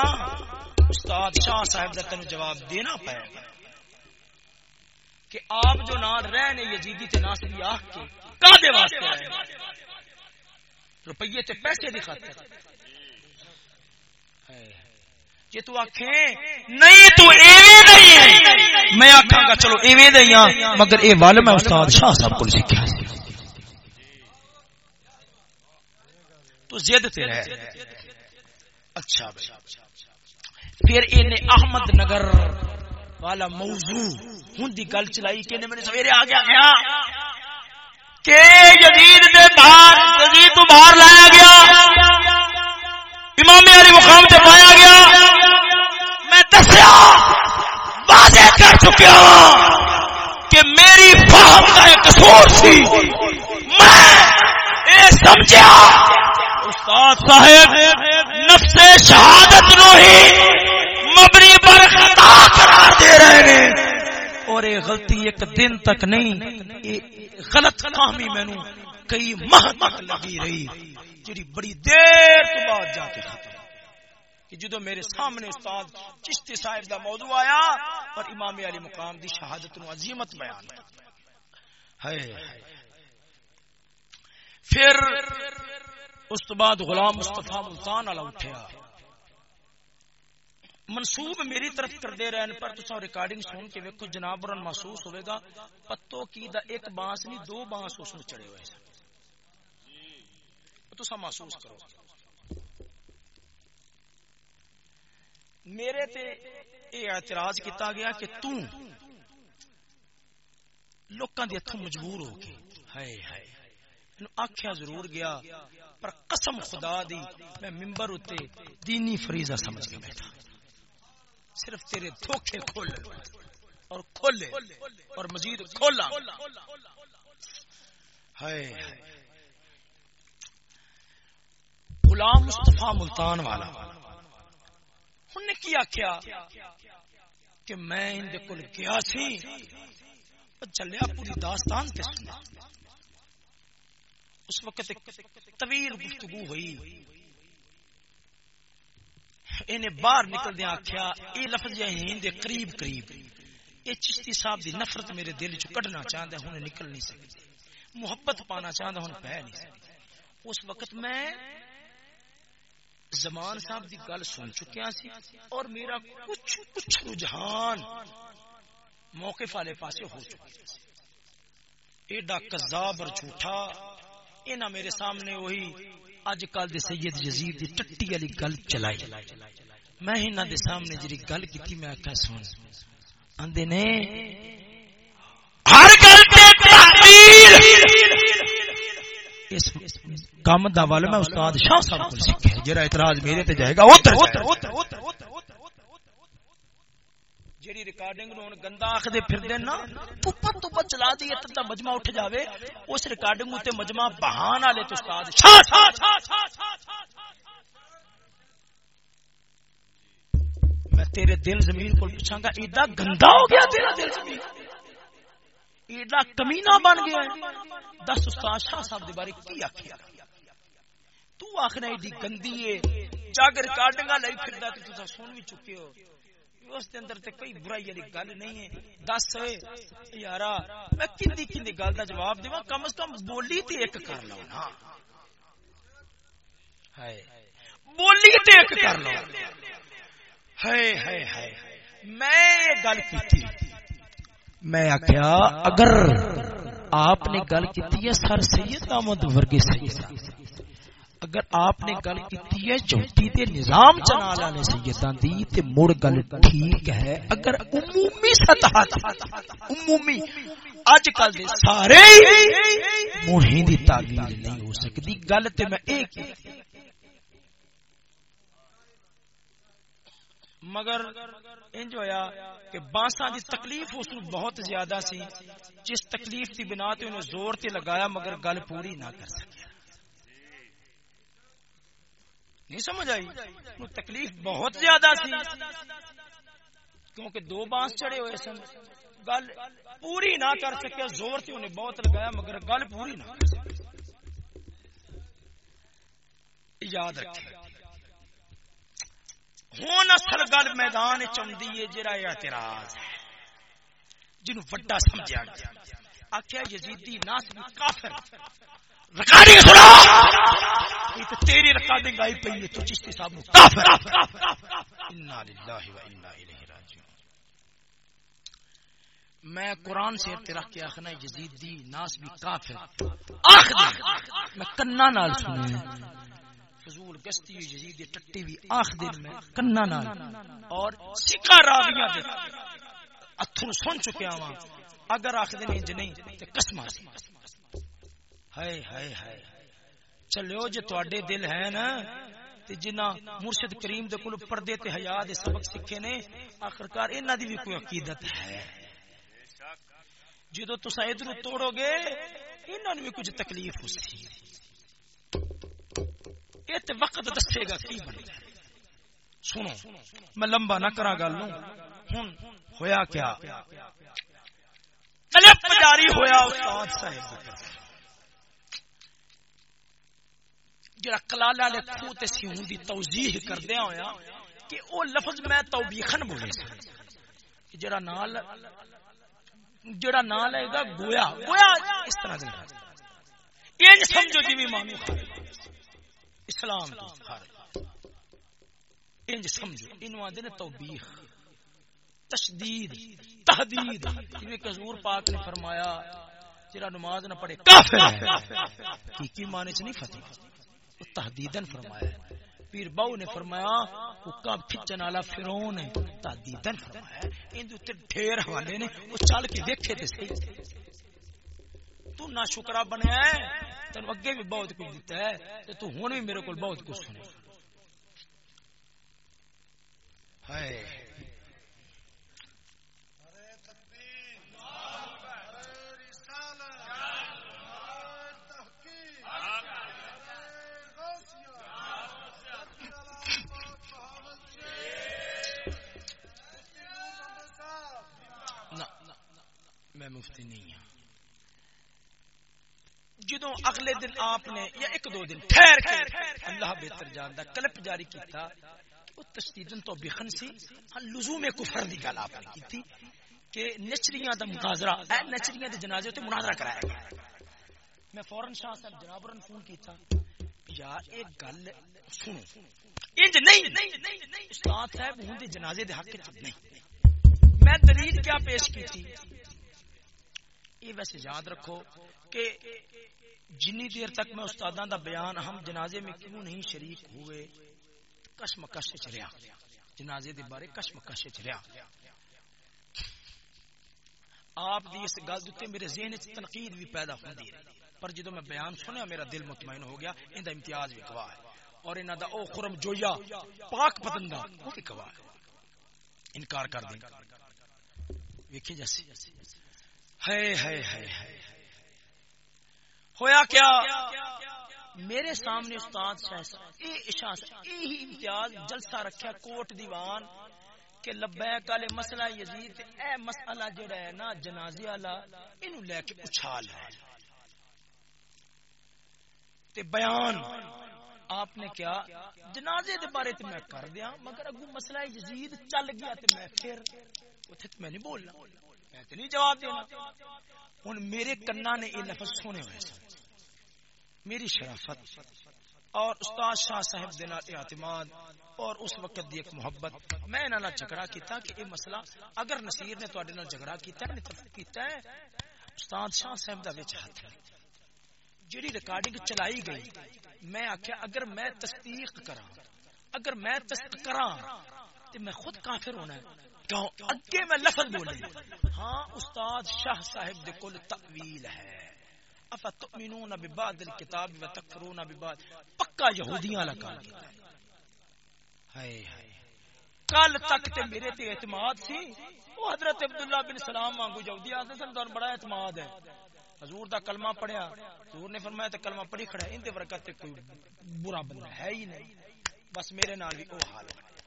استاد شاہ صاحب کا تین جواب دینا پائے گا کہ آپ جو نہ رہنے یزیدی تے ناصری آخ کے کادے واسطے رہے روپیے تے پیسے دی خاطر۔ جی تو آخیں نہیں، تو ایویں نہیں میں آخا گا چلو ایویں دئی ہاں مگر اے ول میں استاد شاہ صاحب کو سیکھا تو زد تے رہ اچھا پھر انہیں احمد نگر والا موضوع ہوں دی گل چلائی کہ میں نے سویرے آ گیا۔ گیا کہ یزید دے باہر، یزید تو باہر لایا گیا۔ امام علی مقام سے پایا گیا۔ میں دسیا، واضح کر چکیا کہ میری فہم کا ایک قصور سی۔ میں اے سمجھا استاد صاحب، نفس شہادت نو ہی مبنی پر خطا قرار دے رہے ہیں اور یہ غلطی ایک دن تک نہیں، یہ غلط فہمی مینو کئی ماہ تک لگی رہی جی بڑی دیر تو بعد جا کے ختم۔ کہ جدو میرے سامنے استاد چشتی صاحب دا موضوع آیا اور امام علی مقام دی شہادت نو عظیمت بیان ہے پھر اس تو بعد غلام مصطفیٰ ملتان والا اٹھیا۔ منسوب میری طرف کر دے رہے پر تو ریکارڈنگ سن کے ویکو جناب رن محسوس ہوئے گا پتو کی دا ایک بانس نہیں، دو بانس اس میں چڑے ہوئے تو محسوس کرو۔ میرے تے یہ اعتراض کیتا گیا کہ تو لوکاں دے ہتھوں مجبور ہو کے، ہائے ہائے آخیا ضرور گیا، پر قسم خدا دی میں ممبر اتے دینی فریضہ سمجھ کے بیٹھا۔ صرف تیرے دھوکے کھول اور کھولے اور مزید کھولا۔ ہائے۔ غلام مصطفیٰ ملتان والا۔ انہیں کی آخیا کہ میں اندر کل گیا سی چلیا پوری داستان تے سنا اس وقت طویل گفتگو ہوئی۔ انہیں باہر نکل دیا آخیا یہ لفظ ہند قریب قریب یہ چشتی صاحب دی نفرت میرے دل چ کڈنا چاہتا ہوں نکل نہیں سکتی محبت پانا چاہتا ہوں پہ نہیں سکتی اس وقت میں زمان صاحب دی گل سن چکیا سی اور میرا کچھ کچھ رجحان موقف والے پاسے ہو چکا ایڈا کذاب اور جھوٹا اینا میرے سامنے وہی اج کل دے سید یزید دی ٹٹی والی گل چلائی۔ میں انہاں دے سامنے جڑی گل کیتی میں آکھا سن اندے نے، ہر گل تے تعبیر اس کام دا ول میں استاد شاہ صاحب کو سیکھیا جڑا اعتراض میرے تے جائے گا اوتر جیڑی ریکارڈنگ نو گندا آکھدے پھردے نا پپا تو چلا دی تے مجمع اٹھ جاوے۔ اس ریکارڈنگ تے مجمع بہان والے تو استاد شاہ میں تیرے دل زمین کو پوچھاں گا، ایڈا گندا ہو گیا تیرا دل زمین۔ ایڈا کمینہ بن گیا دس استاد شاہ صاحب دے بارے کی آکھیا؟ تو آخنا ایڈی گندی ہے۔ جاگ ریکارڈنگ لئی پھردا تے تساں سن بھی چکے ہو۔ اس دے اندر تے کوئی برائی والی گل نہیں ہے۔ دس، یارا، میں کندی کندی گل دا جواب دیواں۔ کم از کم بولی تے ایک کر لو۔ نا ہائے۔ بولی تے ایک کر لو۔ ہائے ہائے ہائے۔ میں یہ گل کیتی۔ میں آخیا اگر آپ نے گل کی ہے سر سید احمد ورگے سید اگر آپ نے گل کی ہے چوٹی دے نظام چنا لانے سیداں دی، تے مڑ گل ٹھیک ہے، اگر عمومی سطح عمومی اج کل دے سارے موہی دی تعبیر نہیں ہو سکتی، گل تے میں ایک مگر انج ہویا کہ بانسا دی تکلیف اس نو بہت زیادہ سی، جس تکلیف دی بنا تے انہوں زور تے لگایا مگر گل پوری نہ کر سکیا نہیں سمجھ آئی؟ تکلیف بہت زیادہ سی، کیونکہ دو بانس چڑے ہوئے سن۔ گل پوری نہ کر سکیا زور تے انہیں بہت لگایا مگر گل پوری نہ کر سکیا یاد رکھیں۔ ہوں اصل گل میدان چاہتی ہے جڑا اعتراض ہے۔ جنوں وڈا سمجھا گیا۔ آخیا یزیدی ناس کافر۔ ریکارڈنگ سنا۔ یہ تو تیری ریکارڈنگ آئی پئی ہے، تو چشتی صاحب نو کافر۔ انا للہ و انا الیہ راجعون۔ میں قرآن سے تیرا کیا آخنا یزید دی ناس بھی کافر۔ آخ میں کنا نال سنی فضول گستی ہوئی جزید ٹٹی بھی آخ دن میں کنا نال۔ اور سکا راویاں دے اتھر سن چکیا ہوا اگر آخ دن انج نہیں تے قسم ہائے ہائے ہائے۔ چلو جے تواڈے دل ہے نا تے جنہ مرشد کریم دے کول پردے تے حیا دے سبق سکھے نے آخرکار انہاں دی بھی کوئی عقیدت ہے۔ جدو تسا ادھر توڑو گے انہوں نے بھی کچھ تکلیف ہو سی یہ تو وقت دسے گا کی بنے؟ سنو، میں لمبا نہ کرا گل ہوں ہویا کیا؟ کلپ جاری ہویا استاد صاحب جڑا کلالہ نے کھو تے سیون دی توضیح کردیا ہویا کہ او لفظ میں توبیخن بولے سی جڑا نال جڑا نال ہے گا گویا۔ گویا اس طرح دے۔ یہ سمجھو جی مانو اسلام تو انج سمجھو انو آدھے نے توبیخ، تشدید، تحدید جی حضور پاک نے فرمایا جڑا نماز نہ پڑھے، کافر ہے کی کی معنی چ نہیں فتح؟ تحدیدن فرمایا۔ پیر باو نے فرمایا حکم کھچن والا فرعون ہے؟ تحدیدن فرمایا۔ ان دے ڈھیر حوالے نے، وہ چل کے دیکھے تے صحیح۔ تو نہ شکرا بنیا ہے تین اگے بھی بہت کچھ دیتا ہے، تے تو ہن بھی میرے کول بہت کچھ سنے۔ ہائے۔ میں مفتی نہیں ہوں جدو اگلے دن آپ نے یا ایک دو دن ٹھہر کے اللہ بہتر جانتا کلپ جاری کیتا وہ تشدیدن تو بخن سی۔ ہاں لزوم کفر دی گل آپ نے کی کہ نچریاں دا مناظرہ اے نچریاں دے جنازے تے مناظرہ کرایا گیا۔ میں فورن شاہ صاحب جناب نے فون کیتا یار ایک گل سنو۔ انج نہیں استاد صاحب ہوں دے جنازے دے حق وچ نہیں۔ میں دلیل کیا پیش کی تھی یہ ویسے یاد رکھو کہ جنی دیر تک میں استاداں دا بیان ہم جنازے میں کیوں نہیں شریک ہوئے؟ کشمکش چریا جنازے دے بارے کشمکش چریا آپ دی اس گل دتے میرے ذہن وچ تنقید بھی پیدا ہوندی رہی پر جدو میں بیان سنیا، میرا دل مطمئن ہو گیا، ان دا امتیاز بھی گواہ ہے۔ اور انہاں دا او خرم جویا، پاک پتندہ وہ بھی گواہ ہے۔ انکار کر دیں۔ ویکھی جیسے۔ ہویا کیا؟ میرے سامنے استاد یہی امتیاز جلسہ رکھا کوٹ دیوان کہ لبیک والے مسئلہ یزید اے مسئلہ جڑا ہے نا جنازے والا، اینو لے کے اچھال ہے۔ تے بیان، آپ نے کیا، جنازے دے بارے تے میں کر دیا مگر اگو مسئلہ یزید چل گیا تے میں پھر اوتھے میں نہیں بولنا۔ نہیں جواب دینا۔ ہوں میرے کنا نے یہ لفظ سنے ہوئے سن۔ میری شرافت۔ اور استاد شاہ صاحب دینا اعتماد۔ اور اس وقت دی ایک محبت۔ میں انہاں نال جھگڑا کیتا کہ یہ مسئلہ اگر نصیر نے تواڈے نال جھگڑا کیتا ہے نہیں کیتا ہے، استاد شاہ صاحب دا وچ ہاتھ ہے۔ جڑی ریکارڈنگ چلائی گئی، میں آکھیا اگر میں تصدیق کراں، اگر میں تصدیق کراں، تے میں خود کافر ہونا ہے۔ کیوں اگے میں لفظ بولے ہاں استاد شاہ صاحب دے کل تأویل ہے۔ افتؤمنون ببعض الكتاب وتكفرون ببعض۔ پکا یہودیاں والا کام کیتا ہے۔ ہائے ہائے۔ کل تک تے میرے تے اعتماد سی۔ وہ حضرت عبداللہ بن سلام وانگو یہودی آتے سن، تو بڑا اعتماد ہے۔ حضور دا کلمہ پڑھیا۔ حضور نے فرمایا تے کلمہ پڑھی کھڑا ہے، ان دے برکت تے کوئی برا بندہ ہے ہی نہیں۔ بس میرے نال بھی او حال ہے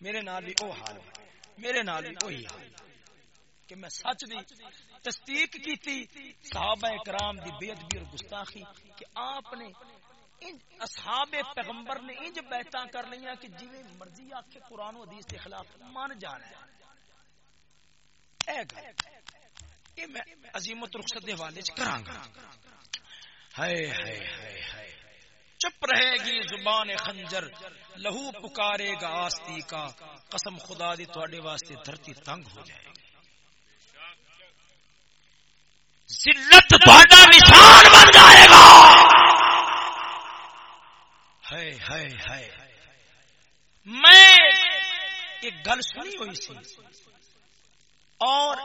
میرے نال بھی او حال ہے۔ میرے نال بھی وہی حال کہ میں سچ دی تصدیق کیتی صحابہ کرام دی بے ادبی اور گستاخی کہ آپ نے اصحاب پیغمبر نے انج بیعتاں کر لیا کہ جویں مرضی آکھے قرآن و حدیث کے خلاف مان جانا ہے اے گل اے میں عظیمت رخصت دے حوالے چ کراں گا۔ ہائے ہائے ہائے ہائے۔ چپ رہے گی زبان خنجر، لہو پکارے گا آستی کا، قسم خدا دی تھوڑے واسطے دھرتی تنگ ہو جائے گی۔ ذلت تھوڑا نشان بن جائے گا۔ ہائے ہائے ہائے۔ میں، ایک گل سنی ہوئی سی۔ اور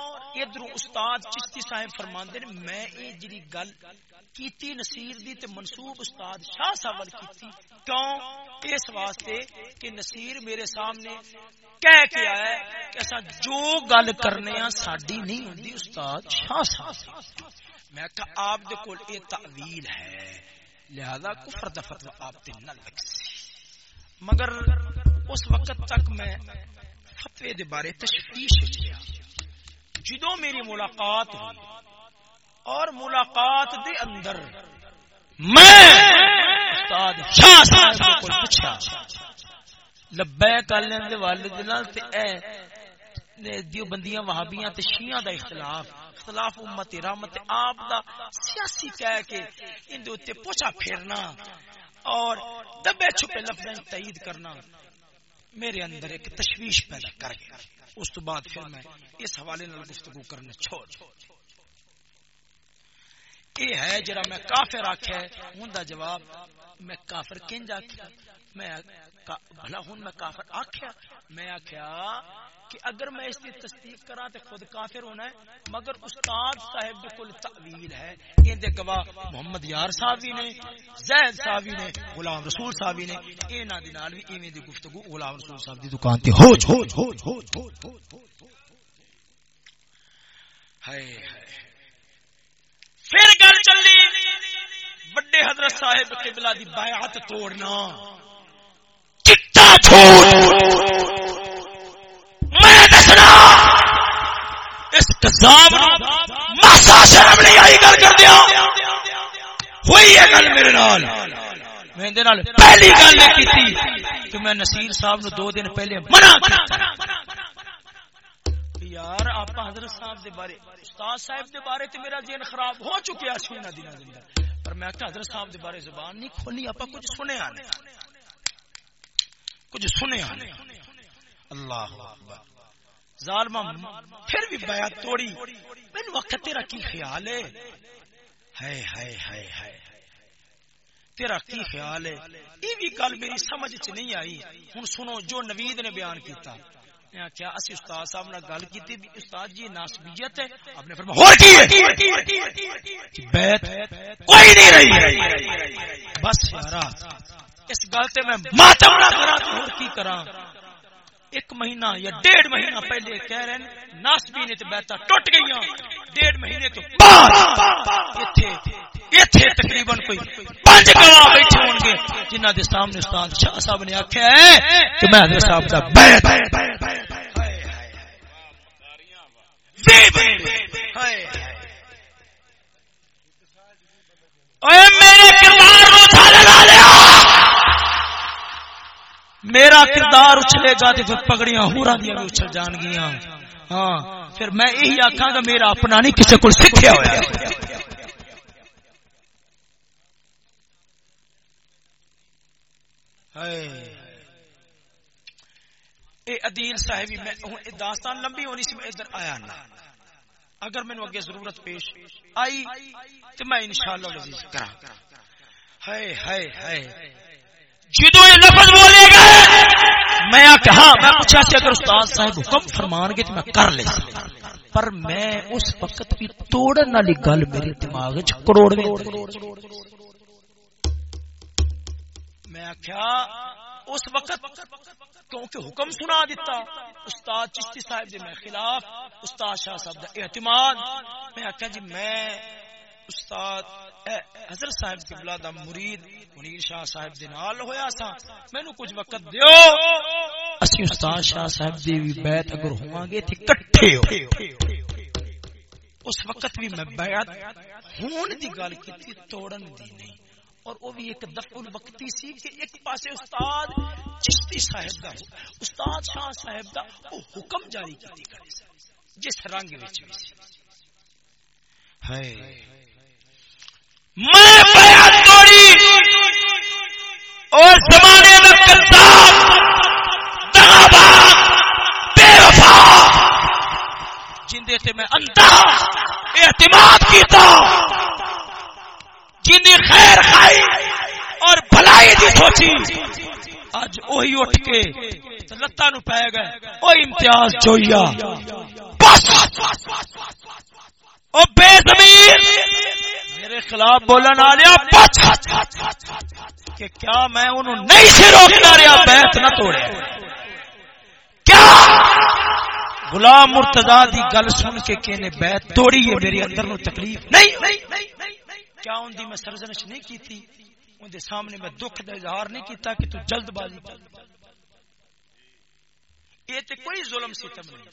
ادھر استاد چشتی صاحب فرماندے نے، میں اے جڑی گل کیتی نصیر دی تے منسوب استاد شاہ صاحب کیتی، کیوں؟ اس واسطے کہ نصیر میرے سامنے کہہ کے آیا ہے کہ اسا جو گل کرنے ہاں ساڈی نہیں ہوندی استاد شاہ صاحب میں کہا، آپ دے کول اے تعویل ہے، لہذا کفر دا فتوی آپ تے نہ لگ سی مگر اس وقت تک میں فتوی دے بارے تشویش کیا جدو میری ملاقات ہوئی اور ملاقات دے اندر میں استاد شاہ صاحب کو پوچھا، لبیک دے والد نال تے اے دیو بندیاں، وہابیاں تے شیعہ دا اختلاف اختلاف امت رحمت آپ دا سیاسی کہہ کے ان دے اوتے پوچھا پھیرنا اور دبے چھپے لفظ تائید کرنا۔ میرے اندر ایک تشویش پیدا کر گیا۔ اس تو بعد پھر میں اس حوالے نال گفتگو کرنا چھوڑ یہ ہے جرا میں کافر آخیا ہوں دا جواب میں کافر کنج آخیا میں بھلا ہوں میں کافر آخیا میں آخیا کہ اگر میں اس کی تصدیق کرا تو خود کافر ہونا ہے، مگر استاد صاحب دے کل تعویل ہے۔ ان دے گواہ محمد یار صاحب بھی نے، زید صاحب بھی نے، غلام رسول صاحب بھی نے، انہاں دے نال بھی ایویں دی گفتگو، غلام رسول صاحب دی دکان تے۔ ہو ہو ہو ہو ہو ہائے ہائے۔ پھر گل چلی بڑے حضرت صاحب قبلہ دی بیعت توڑنا۔ چٹا چھوڑ۔ اس کذاب ماسا شرم نہیں آئی گل کر دیا۔ ہوئی ہے گل میرے نال۔ پہلی گل کہ میں نصیر صاحب نو دو دن پہلے منع یار آپ حضرت صاحب دے بارے استاد صاحب دے بارے تے میرا ذہن خراب ہو چکیا سی انہاں دے اندر۔ پر میں کہ حضرت صاحب دے بارے زبان نہیں کھولی آپ کچھ سنے آنے کچھ سنے آنے اللہ اکبر۔ ظالمہ پھر بھی بیعت توڑی۔ میں وقت تیرا کی خیال ہے؟ ہائے ہائے ہائے ہائے۔ تیرا کی خیال ہے؟ یہ بھی گل میری سمجھ چ نہیں آئی۔ ہوں سنو، جو نوید نے بیان کیتا۔ کیا اسی استاد صاحب نے گل کی استاد جی ناسبیت ہے۔ آپ نے فرمایا بیت کوئی نہیں رہی بس یارا، اس گل تے میں ماتم نہ کرا تو اور کی کراں؟ ایک مہینہ یا ڈیڑھ مہینہ پہلے کہہ رہے ہیں ناسبی نے تو بیتا ٹوٹ گئی ڈیڑھ مہینے تو ایتھے تقریباً کوئی پانچ گواہ بیٹھے ہوں گے جنہ دے سامنے استاد شاہ صاحب نے آخیا ہے کہ میں حضرت صاحب کا بیت میرے کردار کو تھا لگا میرا کردار اچھلے گا تو پھر پگڑیاں ہورا دیا بھی اچھل جان گیا ہاں پھر میں یہی آخا گا میرا اپنا نہیں کسی کو سیکھا ہوا اے عدیل صاحبی، میں داستان لمبی ہونی سی، میں ادھر آیا نا اگر مینو اگے ضرورت پیش آئی تو میں انشاءاللہ عزیز کرا ہائے ہائے ہائے۔ جدو یہ لفظ بولے گا میں ہاں میں پوچھا سی، اگر استاد صاحب حکم فرمان گے تو میں کر لے۔ پر میں اس وقت بھی توڑن والی گل میرے دماغ چ کروڑ میں آخیا اس وقت کیونکہ حکم سنا دیتا، استاد چشتی صاحب جی میں خلاف، استاد شاہ صاحب کا اعتماد۔ میں آخیا جی میں استاد حضرت صاحب کی بلا مرید، منیر شاہ صاحب دے نال ہویا سا مینو کچھ وقت دیو۔ اسی استاد شاہ صاحب دی بھی بیعت اگر ہواں گے تے کٹھے ہو۔ اس وقت بھی میں بیعت ہون دی گل کیتی، توڑن دی نہیں۔ اور وہ بھی ایک دفع الوقتی سی کہ ایک پاسے استاد چشتی صاحب دا استاد شاہ صاحب دا وہ حکم جاری کیتی کرے جس رنگ وچ بھی سی۔ ہائے۔ میں بیعت توڑی اور زمانے میں کذاب دغابا بے وفا جندے سے میں اندھا اعتماد کیتا جندی خیر خائی اور بھلائی دی سوچی اج وہی اٹھ کے لتا نو پے گئے وہ امتیاز چویا او بے زمیر میرے خلاف بولن آ لیا کہ کیا میں انہوں نہیں سے روکنا رہا بیت نہ توڑے۔ کیا؟ غلام مرتضی دی گل سن کے کہنے بیت توڑی ہے، میرے اندر نو تکلیف نہیں۔ کیا ان دی میں سرزنش نہیں کی تھی ان دے سامنے میں دکھ دا اظہار نہیں کیتا کہ تو جلد بازی کر۔ یہ تے کوئی ظلم ستم نہیں۔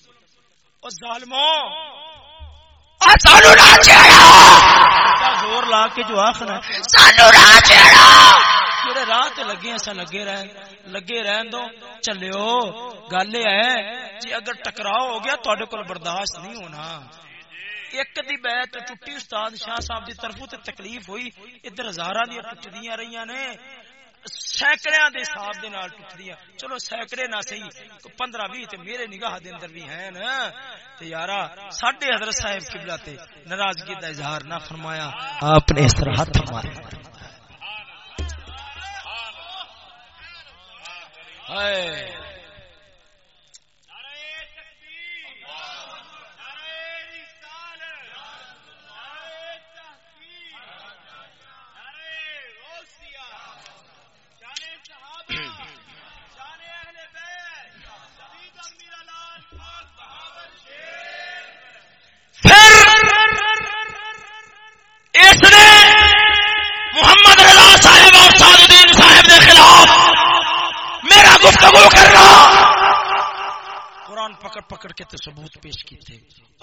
او ظالموں زور لا کے جو آخنا جڑے راہ تے لگے لگے رہن لگے رہن دو۔ چلو گل ہے جی اگر ٹکراؤ ہو گیا تو کول برداشت نہیں ہونا۔ ایک دی بیعت ٹوٹی استاد شاہ صاحب دی طرفوں تے تکلیف ہوئی ادھر ہزاراں دی ٹوٹدیاں رہیاں نے۔ سینکڑے دے حساب دے نال ٹوٹدیاں۔ چلو سینکڑے نہ سہی 15 20 تے میرے نگاہ دے اندر بھی ہیں نا۔ تے یارا، ساڈے حضرت صاحب قبلہ تے ناراضگی دا اظہار نہ فرمایا، آپ نے اس طرح ہاتھ مارے۔ ہائے۔ گفتگو کرنا قرآن پکڑ پکڑ کے تو ثبوت پیش کی تھے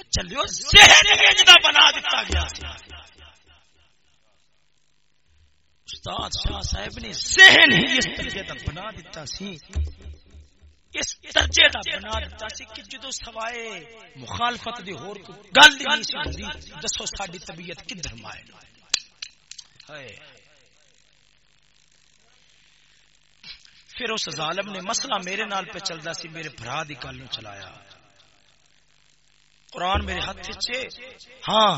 چلو بنا دیتا گیا۔ استاد شاہ صاحب نے ذہن ہی اس طرح کا بنا دیتا سی۔ اس درجے دا بنا دیتا سی کہ جدو سوائے مخالفت دی ہور کو گل نہیں سی ہوندی، دسو ساڈی طبیعت کدھر مائے ہائے۔ پھر اس ظالم نے مسئلہ میرے نال پہ چلدا سی، میرے بھرا دی گل نو چلایا۔ قرآن میرے ہاتھ چے ہاں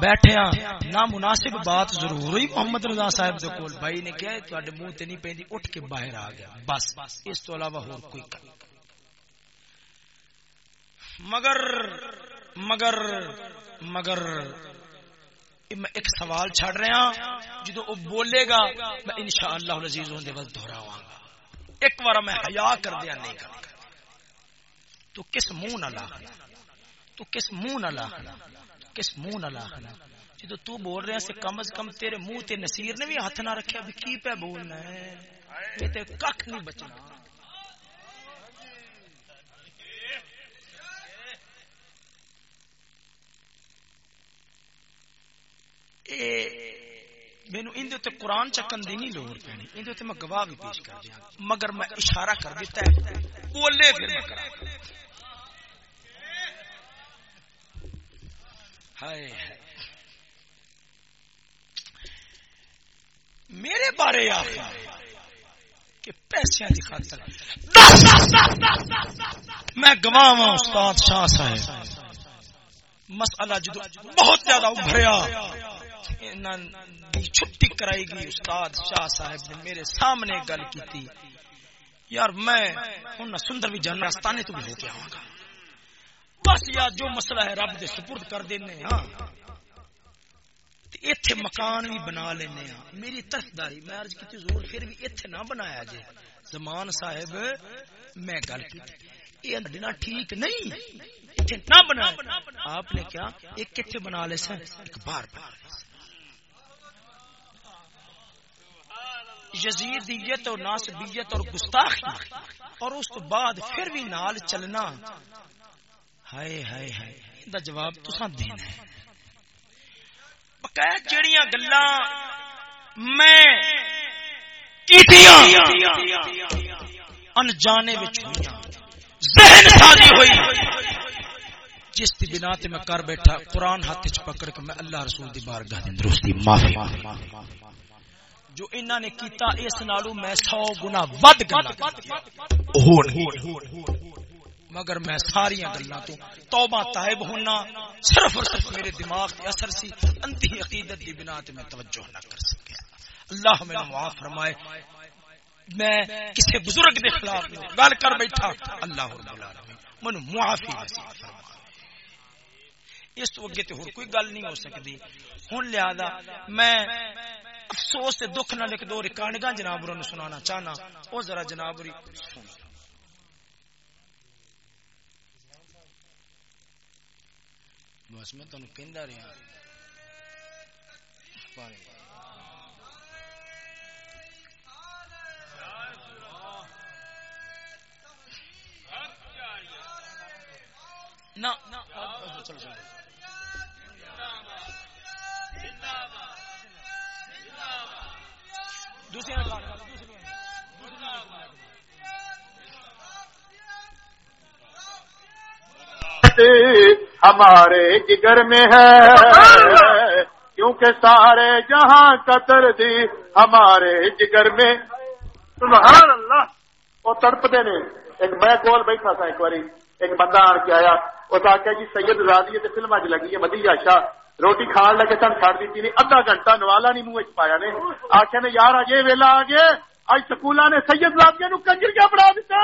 بیٹھے ہاں۔ نہ مناسب بات ضرور ہوئی محمد رضا صاحب دے کول۔ بھائی نے کہا تواڈے منہ تے نہیں پیندی اٹھ کے باہر آ گیا۔ بس، اس تو علاوہ اور کوئی کر مگر مگر مگر میں ایک سوال چھڑ رہا ہاں۔ جدو وہ بولے گا، میں انشاءاللہ العزیز ہوں دے وقت دہراواں گا۔ ایک بار میں حیا کر دیا نہیں کر تو کس منہ نہ لاہنا تو کس منہ نہ لاہنا کس منہ نہ لاہنا جدو تو بول رہے سے کم از کم تیرے منہ تے نصیر نے بھی ہاتھ نہ رکھے ابھی کی پہ بولنا ہے؟ یہ تے کک نہیں بچنا۔ اے، مینو اندر تے قرآن چکن دی نہیں لوڑ پینی۔ اندر تے میں گواہ بھی پیش کر دیا۔ مگر میں اشارہ کر دیتا ہے بولے پھر میں کرا۔ ہائے میرے بارے آخر کہ پیسے کی خاطر میں گواہ استاد شاہ صاحب، مسئلہ جدو بہت زیادہ ابھریا چھٹی کرائی گئی استاد شاہ صاحب نے میرے سامنے گل کی یار میں ہوں سندر بھی جانا آستانے تو بھی ہو کے آؤں گا۔ بس یار جو مسئلہ ہے رب دے سپرد کر دینے ہاں۔ ایتھے مکان بھی بنا لینے ہاں میری طرفداری، میں عرض کی زور پھر بھی ایتھے نہ بنایا جے زمان صاحب، میں گل کی یہ دینا ٹھیک نہیں، ایتھے نہ بنایا آپ نے کیا؟ ایک کتھے بنا لے سن، ایک بار بنا لے یزیدیت اور ناسبیت اور گستاخی، اور اس تو بعد پھر بھی نال چلنا۔ ہائے ہائے ہائے دا جواب تساں دینا ہے۔ بقایا جڑیاں گلاں میں کیتیاں انجانے وچ ہویاں ذہن سازی ہوئی۔ جس دی بنا تے میں کر بیٹھا قرآن ہاتھ چ پکڑ کے میں اللہ رسول دی بارگاہ دے اندر اس دی معافی جو انہوں نے کیتا اس نالو میں سو گنا ود مگر میں ساری گلا تو توبہ تائب ہونا صرف اور صرف میرے دماغ کے اثر سی انتی عقیدت دی بنا تے میں توجہ نہ کر سکیا۔ اللہ میں معاف فرمائے، میں کسی بزرگ دے خلاف گل کر بیٹھا۔ اللہ رب العالمین من معافی نصیب فرمائے۔ اس تو اگے تے ہور کوئی گل نہیں ہو سکتی ہن لہذا میں افسوس تے دکھ نہ لکھ دو ریکارڈنگاں جناب نو سنانا چاہنا۔ او ذرا جناب سن بس میں تمہیں کہندا رہا نہ چلو چلو دوسری ہمارے جگر میں ہے۔ کیونکہ سارے جہاں قطر دی ہمارے جگر میں۔ سبحان اللہ۔ وہ تڑپتے نے ایک میں کول بیٹھا تھا ایک باری ایک بندہ آن کے آیا۔ اس آخیا جی سید رازی ہے فلم چ لگی ہے مدی شاہ روٹی کھان لگے سن چڑ دیتی نہیں۔ ادھا گھنٹہ نوالا نہیں منہ پایا نے۔ آخیا نے یار اجے ویلا آ گئے اج سکول نے سید رازیا نو کنجریا پڑھا دیتا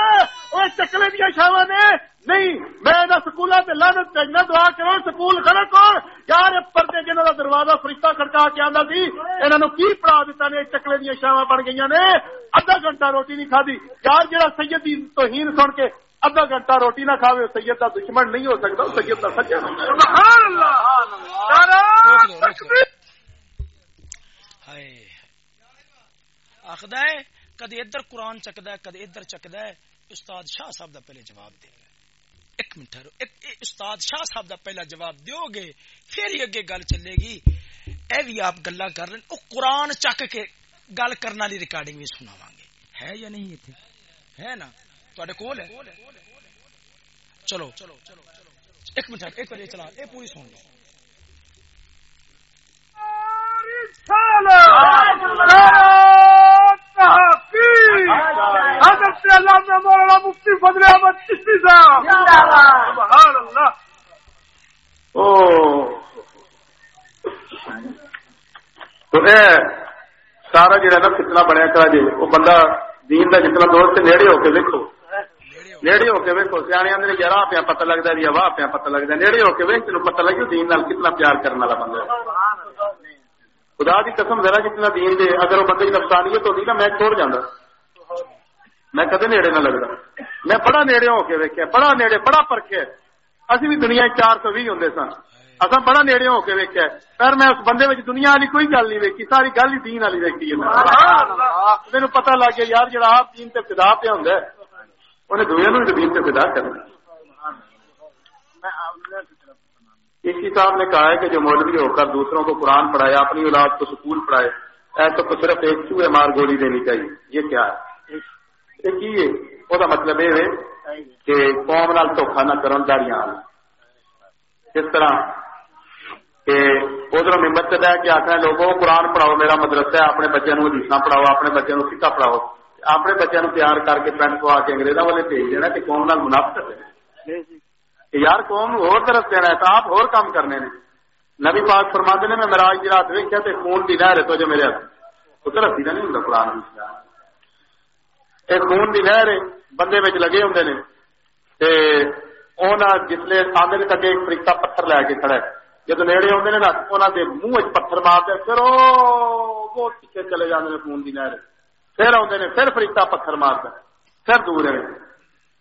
وہ چکلے دیا شاوا نے۔ نہیں میں سکول لانت بھیجنا دعا کرو سکول خلق ہو یار پردے جنہوں کا دروازہ فرشتہ کھڑکا کے آتا سی انہوں کی پڑھا دیتا نے؟ چکلے دیا شاوا بن گئی نے۔ ادھا گھنٹہ روٹی نہیں کھا یار جہاں سید کی توہین سن کے ادھا گھنٹہ روٹی نہ کھاوے سید کا دشمن نہیں ہو سکتا سید کا سچا آخد ہے کدی ادھر قرآن چکد ہے کدی ادھر چکد ہے استاد شاہ صاحب دا پہلے جواب دے گا ایک منٹ استاد شاہ صاحب دا پہلا جواب دیو گے پھر ہی اگے گل چلے گی اے بھی آپ گلا کر رہے قرآن چک کے گل کرنے والی ریکارڈنگ بھی سناواں گے ہے یا نہیں ہے نا کول ہے چلو ایک منٹ ایک بار چلا یہ پوری سن لو مفتی فضل احمد چشتی صاحب اللہ تو اے سارا جڑا نا کتنا بنیا کرا جی وہ بندہ دین دا جتنا دوست نیڑے ہو کے دیکھو نیڑے ہو کے ویکو سیانے آدھے یار پیا پتا لگتا ہے جی، واہ پیا پتا لگتا ہے۔ نیڑے ہو کے ویک تین پتا لگی دین نال کتنا پیار کرنے والا بندہ خدا کی قسم ذرا جتنا دین دے، اگر وہ بندے کی نفسانیت ہوتی نا، میں چھوڑ جانا میں کدے نیڑے نہ لگتا میں بڑا نیڑے ہو کے ویکیا بڑا نیڑے، بڑا پرکھے اسی بھی دنیا چار سو بھی ہوں سن۔ اصا بڑا نیڑے ہو کے ویکیا پر میں اس بندے میں دنیا والی کوئی گل نہیں ویکھی، ساری گل ہی دین والی ویکھی ہے۔ میرے پتا لگ گیا یار جہاں آپ دین تے فدا پہ ہوں انہیں دنیا نو زمین سے پیدا کرنا۔ اسی صاحب نے کہا ہے کہ جو مولوی ہو کر دوسروں کو قرآن پڑھائے، اپنی اولاد کو سکول پڑھائے ایسا تو صرف ایک چوہے مار گولی دینی چاہیے۔ یہ کیا ہے؟ دیکھیے وہ مطلب یہ ہے کہ قوم نال دھوکھا نہ کرن داڑیاں اس طرح کہ ادھر ممبر سے کہ آخر لوگوں، قرآن پڑھاؤ، میرا مدرسہ ہے، اپنے بچوں کو حدیث پڑھاؤ، اپنے بچوں کو سکھا پڑھاؤ۔ اپنے بچوں کو تیار کر کے پینٹ پوا کے انگریزوں والے بھیج دینا کہ قوم نال منافع کرتے یار قوم اور طرف دینا ہے تو آپ اور کام کرنے نے۔ نبی پاک فرما نے میں مراج کی رات ویکیا تو خون کی لہر ہے، تو جو میرے ہاتھ۔ تو رسی کا نہیں ہوں قرآن ایک خون کی لہر بندے میں لگے ہوں نے۔ جسے آدھے تک ایک فریقہ پتھر لے کے کھڑا ہے۔ جب نیڑے آتے ہیں نا انہوں کے منہ پتھر مارتے پھر وہ بہت پیچھے چلے جاتے ہیں خون کی لہر۔ پھر آتے ہیں پھر فریقہ پتھر مارتا پھر دور ہے۔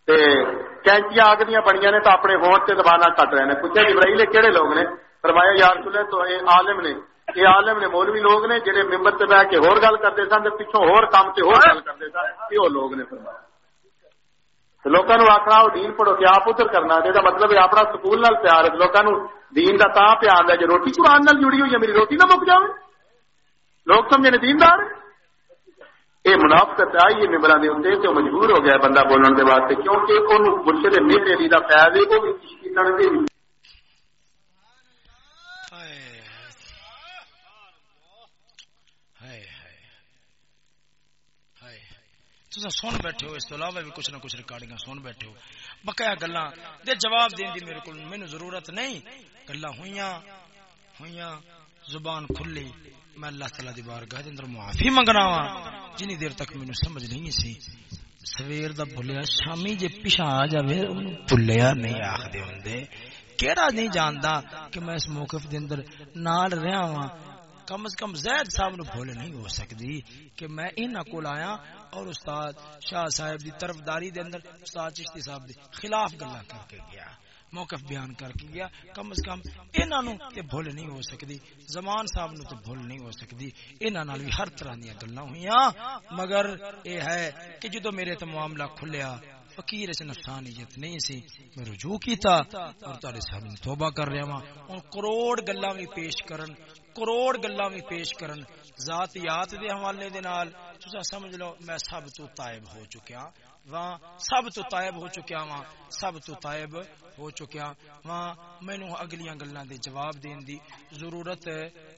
کینچیاں آگ دیا بڑی نے تو اپنے ہوٹ سے دبانا کٹ رہے ہیں پوچھا جبرائیل کہڑے لوگ نے فرمایا یار سلے تو یہ عالم نے یہ عالم نے مولوی لوگ نے جہے ممبر سے بہ کے ہور گل کرتے سن پچھوں ہور کام سے ہور گل کرتے سن یہ لوگ نے فرمایا لوگوں آخنا وہ دین پڑھو کہ آپ ادھر کرنا یہ مطلب ہے اپنا سکول نال پیار ہے لوگوں دین کا تا پیار ہے جو روٹی قرآن نال جڑی ہوئی ہے میری روٹی نہ مک جائے لوگ سمجھے دیندار یہ منافقت آئی ہے ممبر کے اتنے تو مجبور ہو گیا بندہ بولنے کے واسطے، کیونکہ وہ مرشد میرے علی کا فیض ہے، وہ بھی کسی کی سن بیٹھے ہو، اس تو علاوہ بھی کچھ نہ کچھ ریکارڈنگ سن بیٹھے ہو۔ بقایا گلا دے جواب دین دی میرے کو مینو ضرورت نہیں۔ گلا ہوئیاں ہوئیاں، زبان کھلی۔ میں اللہ تعالی دی بارگاہ دے اندر معافی منگنا وا جنی دیر تک مینو سمجھ نہیں سی۔ سویر دا بھولیا، شامی جے پیچھے آ جاوے اونوں بھولیا نہیں آکھدے ہوندے۔ کیڑا نہیں جاندا کہ میں اس موقف دے اندر نال رہا ہاں کم از کم زید صاحب نو بھول نہیں ہو سکتی کہ میں انہاں کول آیا اور استاد شاہ صاحب دی طرفداری دے اندر استاد چشتی صاحب دے خلاف گلا کر کے گیا۔ موقف بیان کر کے گیا۔ کم از کم انہاں نو تے بھول نہیں ہو سکتی زمان صاحب نو تے بھول نہیں ہو سکتی انہاں نال بھی ہر طرح دی گلاں ہویاں مگر اے ہے کہ جدو میرے تے معاملہ کھلیا، فقیر اس نفسانیت نہیں سی۔ میں رجوع کیتا اور تارے سامنے توبہ کر رہا ہوں ہن کروڑ گلاں بھی پیش کرن، کروڑ گلاں بھی پیش کرن۔ ذاتیات دے حوالے دے نال تسا سمجھ لو میں سب تو تائب ہو چکیا ہاں۔ وہاں سب تو تائب ہو چکیا وہاں سب تو تائب ہو چکیا۔ وہاں مینو اگلیاں گلاں دے جواب دین دی ضرورت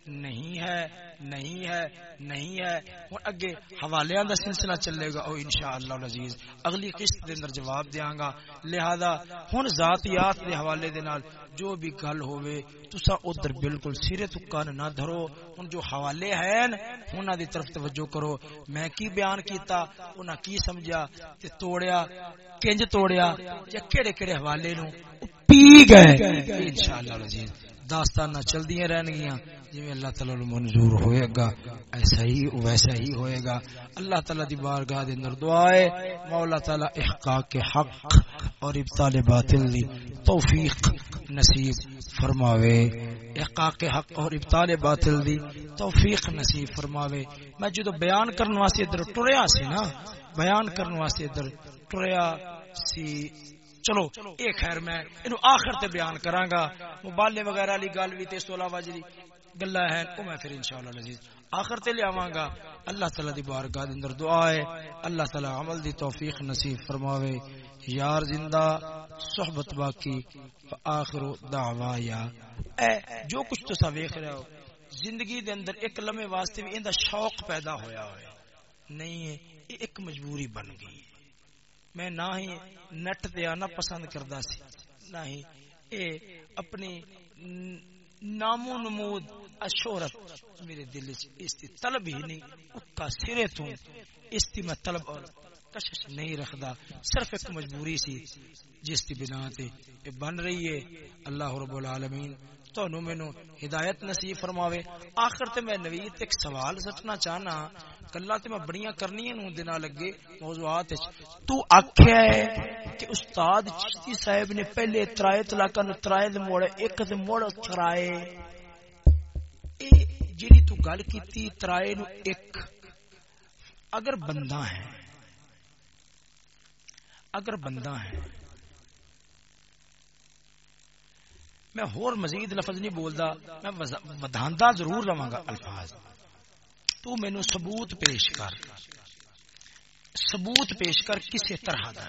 نہیں ہے نہیں ہے نہیں ہے۔ ہن اگے حوالیاں دا سلسلہ چلے گا، او انشاءاللہ العزیز۔ اگلی قسط دے اندر جواب دیاں گا۔ لہذا ہن ذاتیات دے حوالے دے نال جو بھی گل ہوئے تسا ادھر بالکل سرے تو کان نہ دھرو۔ ان جو حوالے ہیں انہاں دی طرف توجہ کرو۔ میں کی بیان کیتا، انہاں کی سمجھا تے توڑیا، کنج توڑیا، یا کیڑے کیڑے حوالے نو پی گئے۔ انشاءاللہ العزیز داستان نہ چل دیاں رہن گیاں جی اللہ تعالی منظور ہوئے گا، ایسا ہی، ویسا ہی ہوئے گا۔ اللہ تعالی دی بارگاہ دے اندر دعا ہے، مولا تعالی احقاق حق اور ابطال باطل دی توفیق نصیب فرماوے۔ احقاق حق اور ابطال باطل دی توفیق نصیب فرماوے۔ میں جدو بیان کرن واسطے ادھر ٹریا سی نا، بیان کرن واسطے ادھر ٹریا سی۔ چلو، اے خیر میں اینو آخر تے بیان کراں گا مبالے وغیرہ والی گل وی تے اس تو علاوہ جی گلا ہے او میں پھر انشاءاللہ العزیز آخر تے لے آواں گا اللہ تعالی دی بارگاہ دے اندر دعا ہے، اللہ تعالی عمل دی توفیق نصیب فرماوے۔ یار زندہ، صحبت باقی آخر دعوا یا اے، جو کچھ تسا ویکھ رہے ہو، زندگی دے اندر ایک لمحے واسطے بھی ایندا شوق پیدا ہویا ہوئے۔ نہیں ہے یہ ایک مجبوری بن گئی۔ میں نہ ہی نٹ تے آنا پسند کردا سی، نہ ہی اے اپنی نام و نمود اشورت میرے دل اس کی طلب ہی نہیں اکا سرے تو اس کی میں طلب اور کشش نہیں رکھدا صرف ایک مجبوری سی، جس کی بنا تے بن رہی ہے۔ اللہ رب العالمین تو مینو ہدایت نصیب فرماوے۔ آخر تے میں نوید ایک سوال سٹنا چاہنا ہاں۔ گلا تے میں بڑیاں کرنی کرنیاں نو دنا لگے موضوعات تو آکھیا ہے کہ استاد چشتی صاحب نے پہلے ترائے طلاقاں نو ترائے دے موڑ ایک دے موڑ ترائے اے جڑی تو گل کیتی ترائے نو ایک۔ اگر بندہ ہے اگر بندہ ہے، میں ہور مزید لفظ نہیں بولدا، میں وداندا ضرور لواں گا الفاظ۔ تو مینو ثبوت پیش کر۔ ثبوت پیش کر کسی طرح دا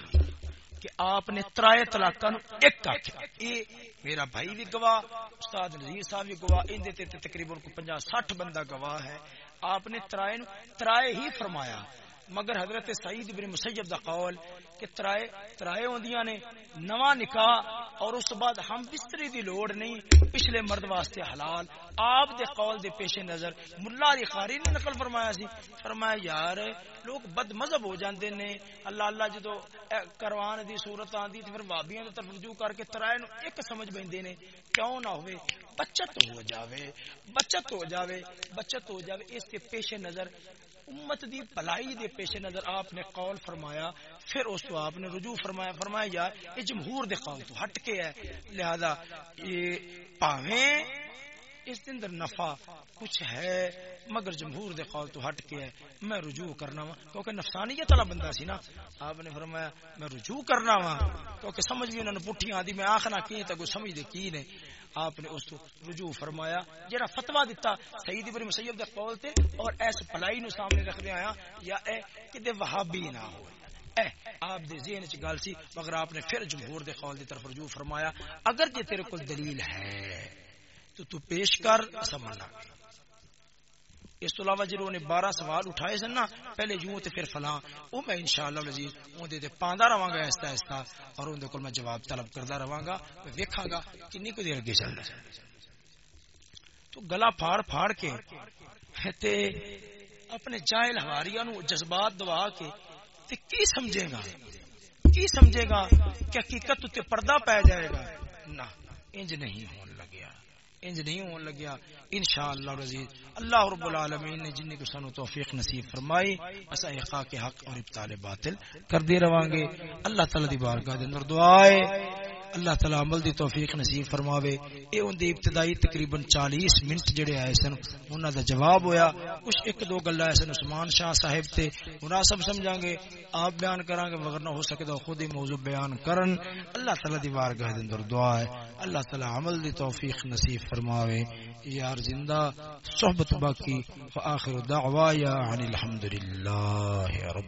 کہ آپ نے ترائے طلاقاں طلاق ایک آخیا اے میرا بھائی بھی گواہ، استاد نذیر صاحب بھی گواہ ان دے تے تقریباً کو 50 60 بندہ گواہ ہے۔ آپ نے ترائے ترائے ہی فرمایا۔ مگر حضرت سعید بن مسیب دا قول کہ ترائے ترائے ہوندیاں نے نواں نکاح اور اس بعد ہم بستری دی لوڑ نہیں، پچھلے مرد واسطے حلال۔ آپ دے قول دے پیش نظر ملا علی خاری نے نقل فرمایا سی۔ فرمایا، یار، لوگ بد مذہب ہو جاندے نے۔ اللہ اللہ جدو کروان دی صورت آندی تے پھر وابیاں دی طرف رجوع کر کے ترائے نو ایک سمجھ بیندے نے۔ کیوں نہ ہوئے؟ بچت ہو جاوے۔ بچت ہو جاوے۔ بچت ہو جاوے۔ اس کے پیش نظر امت دی بلائی دے پیش نظر آپ نے قول فرمایا، پھر اس کو آپ نے رجوع فرمایا فرمایا یار یہ جمہور دے قول تو ہٹ کے ہے۔ لہذا، یہ پاویں اس دن در نفع کچھ ہے، مگر جمہور دے قول تو ہٹ کے ہے۔ میں رجوع کرنا وا، کیونکہ نفسانیت والا بندہ سی نا۔ آپ نے فرمایا، میں رجوع کرنا وا، کیونکہ سمجھ بھی انہوں نے پٹھی آدھی میں آخنا کی تے کوئی سمجھ دے کی نے؟ آپ نے اس رجوع فرمایا۔ جڑا فتویٰ دیتا سعید ابن مسیب دے قول تے اور ایس پلائی نو سامنے رکھ دے آیا، یا اے کہ وہابی نہ ہو۔ اے، آپ دے ذہن وچ گل سی، مگر آپ نے پھر جمہور دے قول دی طرف رجوع فرمایا، اگر جے تیرے کول دلیل ہے تو تو پیش کر سمجھنا اس تو علاوہ جنہوں نے بارہ سوال اٹھائے سن نا، پہلے یوں تے پھر فلاں۔ او میں انشاءاللہ العزیز اون دے تے پاندا رہواں گا ایستا ایستا، اور اون دے کول میں جواب طلب کردا رہواں گا۔ میں ویکھاں گا کنی کو دیر اگے چلدا تو گلا پھاڑ پھاڑ کے تے اپنے جاہل ہواریاں نو جذبات دوا کے تے کی سمجھے گا؟ کی سمجھے گا کہ حقیقت تے پردہ پہ جائے گا؟ نہ، انج نہیں ہون لگیا انج نہیں ہون لگیا۔ انشاءاللہ رضی اللہ رب العالمین نے جن کو سانو توفیق نصیب فرمائی اسا احقاق حق اور ابطال باطل کر دے رواں گے۔ اللہ تعالی دی بارگاہ دے اندر دعائے اللہ تعالی عمل دی توفیق نصیب فرماوے۔ اے اون دی ابتدائی تقریباً 40 منٹ جڑے آئے سن، انہاں دا جواب ہویا۔ کچھ ایک دو گلاں سن عثمان شاہ صاحب تے مناسب سمجھاں گے۔ آپ بیان کراں گے، مگر نہ ہو سکے تو خود ہی موضوع بیان کرن۔ اللہ تعالی دی بارگاہ دے اندر دعا ہے۔ اللہ تعالی عمل دی توفیق نصیب فرماوے۔ یار زندہ، صحبت باقی، فآخر دعوایا عن الحمدللہ رب